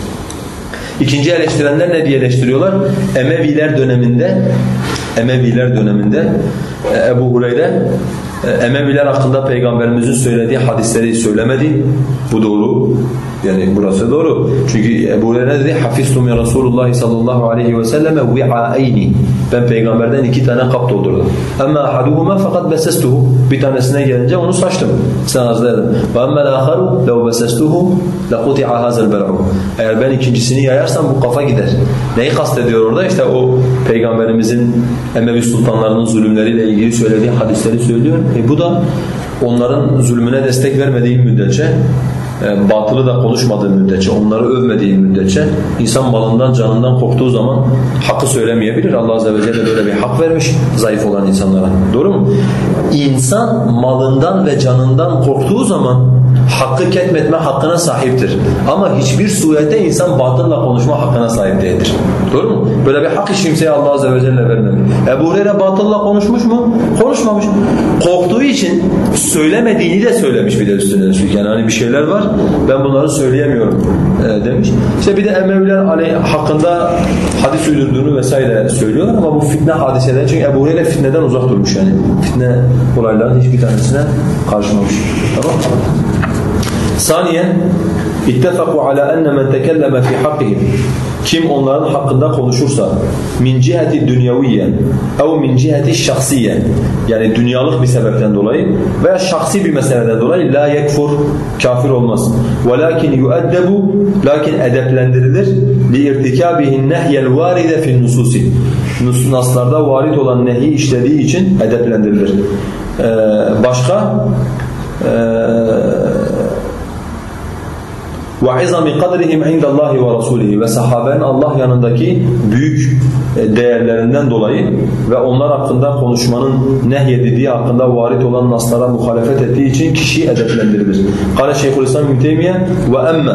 Speaker 1: İkinci eleştirenler ne diye eleştiriyorlar? Emeviler döneminde Emeviler döneminde e, Ebu Hureyre e, Emeviler hakkında Peygamberimizin söylediği hadisleri söylemedi. Bu doğru. Yani burası doğru. Çünkü Ebu Hureyre dedi hafiztu min Resulullah sallallahu aleyhi ve selleme vi'aeyni. Ben peygamberden iki tane kap doldurdum. Ama ahaduhuma fakat besestuhu. Bir tanesine gelince onu saçtım. Sanazladım. Ve emmel aharu lev besestuhu lekuti'a hazel bel'u. Eğer ben ikincisini yayarsam bu kafa gider. Neyi kastediyor orada? İşte o peygamberimizin Emevi sultanlarının zulümleriyle ilgili söylediği hadisleri söylüyor. E bu da onların zulmüne destek vermediği müddetçe e, batılı da konuşmadığı müddetçe, onları övmediği müddetçe insan malından, canından korktuğu zaman hakkı söylemeyebilir. Allah Azze ve Celle böyle bir hak vermiş zayıf olan insanlara. Doğru mu? İnsan malından ve canından korktuğu zaman hakkı ketmetme hakkına sahiptir. Ama hiçbir surette insan batılla konuşma hakkına sahip değildir. Doğru mu? Böyle bir hak kimseye Allah Azze ve Celle vermemiş. Ebu Hureyre batılla konuşmuş mu? Konuşmamış. Korktuğu için söylemediğini de söylemiş bir de üstüne üstlük. Yani hani bir şeyler var ben bunları söyleyemiyorum e, demiş. İşte bir de Emeviler aleyh, hakkında hadis uydurduğunu vesaire söylüyorlar ama bu fitne hadiseleri çünkü Ebu Hureyre fitneden uzak durmuş yani. Fitne olayların hiçbir tanesine karışmamış. Tamam Saniye İttefaku ala enne men tekelleme fi hakkihim kim onların hakkında konuşursa min ciheti dünyeviye ev min ciheti şahsiye yani dünyalık bir sebepten dolayı veya şahsi bir meseleden dolayı la yekfur kafir olmaz. Velakin yueddebu lakin edeplendirilir li irtikabihin nehyel varide fi nususi. Naslarda varit olan nehi işlediği için edeplendirilir. Ee, başka ee, وَعِظَمِ قَدْرِهِمْ عِنْدَ اللّٰهِ وَرَسُولِهِ Ve sahabenin Allah yanındaki büyük e, değerlerinden dolayı ve onlar hakkında konuşmanın nehyedildiği hakkında varit olan naslara muhalefet ettiği için kişi edeplendirilir. Kale Şeyhülislam İbn Teymiye ve emme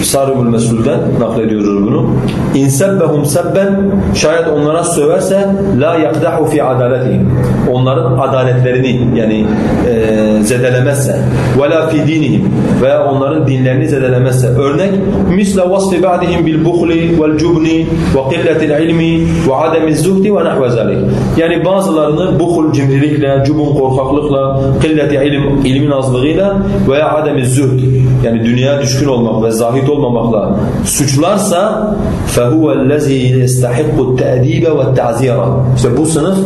Speaker 1: e, Sarımul Mesul'den naklediyoruz bunu. İn sebbehum sebben şayet onlara söverse la yakdahu fi adaletihim. Onların adaletlerini yani e, zedelemezse ve la fi dinihim veya onların dinlerini zedelemezse. Örnek misle vasfi ba'dihim bil buhli vel cubni ve qilletil ilmi ve ademiz zuhdi ve nahve zalik. Yani bazılarını buhul cimrilikle, cubun korkaklıkla, qilleti ilim, ilmin azlığıyla veya ademiz zuhd yani dünya düşkün olmak ve zahit olmamakla suçlarsa فَهُوَ الَّذ۪ي يَسْتَحِقُّ التَّأْد۪يبَ وَالتَّعْزِيرَ İşte bu sınıf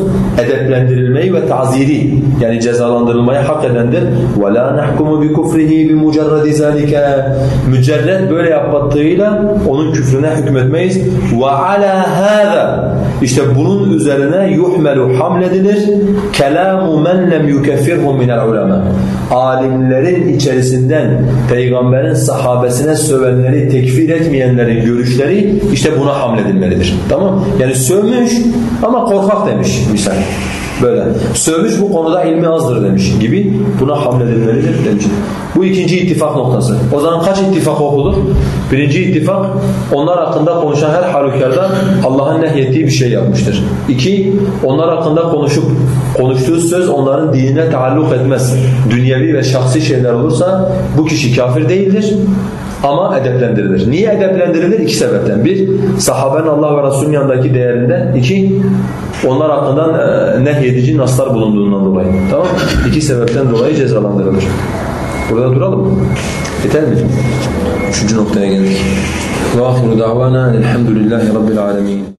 Speaker 1: edeplendirilmeyi ve taziri yani cezalandırılmayı hak edendir. وَلَا نَحْكُمُ بِكُفْرِهِ بِمُجَرَّدِ ذَٰلِكَ Mücerred böyle yapmaktığıyla onun küfrüne hükmetmeyiz. وَعَلَى هَذَا İşte bunun üzerine yuhmelu hamledilir. كَلَامُ مَنْ لَمْ يُكَفِّرْهُمْ مِنَ الْعُلَمَا Alimlerin içerisinden peygamberin sahabesine sövenleri tekfir etmeyenlerin görüşleri işte buna hamledilmelidir. Tamam? Yani sövmüş ama korkak demiş misal. Böyle. Sövmüş bu konuda ilmi azdır demiş gibi buna hamledilmelidir demiş. Bu ikinci ittifak noktası. O zaman kaç ittifak okuduk? Birinci ittifak onlar hakkında konuşan her halükarda Allah'ın nehyettiği bir şey yapmıştır. İki, onlar hakkında konuşup konuştuğu söz onların dinine taalluk etmez. Dünyevi ve şahsi şeyler olursa bu kişi kafir değildir ama edeplendirilir. Niye edeplendirilir? İki sebepten. Bir, sahabenin Allah ve Resulünün yanındaki değerinde. İki, onlar hakkında e, nehyedici naslar bulunduğundan dolayı. Tamam İki sebepten dolayı cezalandırılır. Burada duralım mı? Yeter mi? Üçüncü noktaya geldik. وآخر دعوانا الحمد لله رب العالمين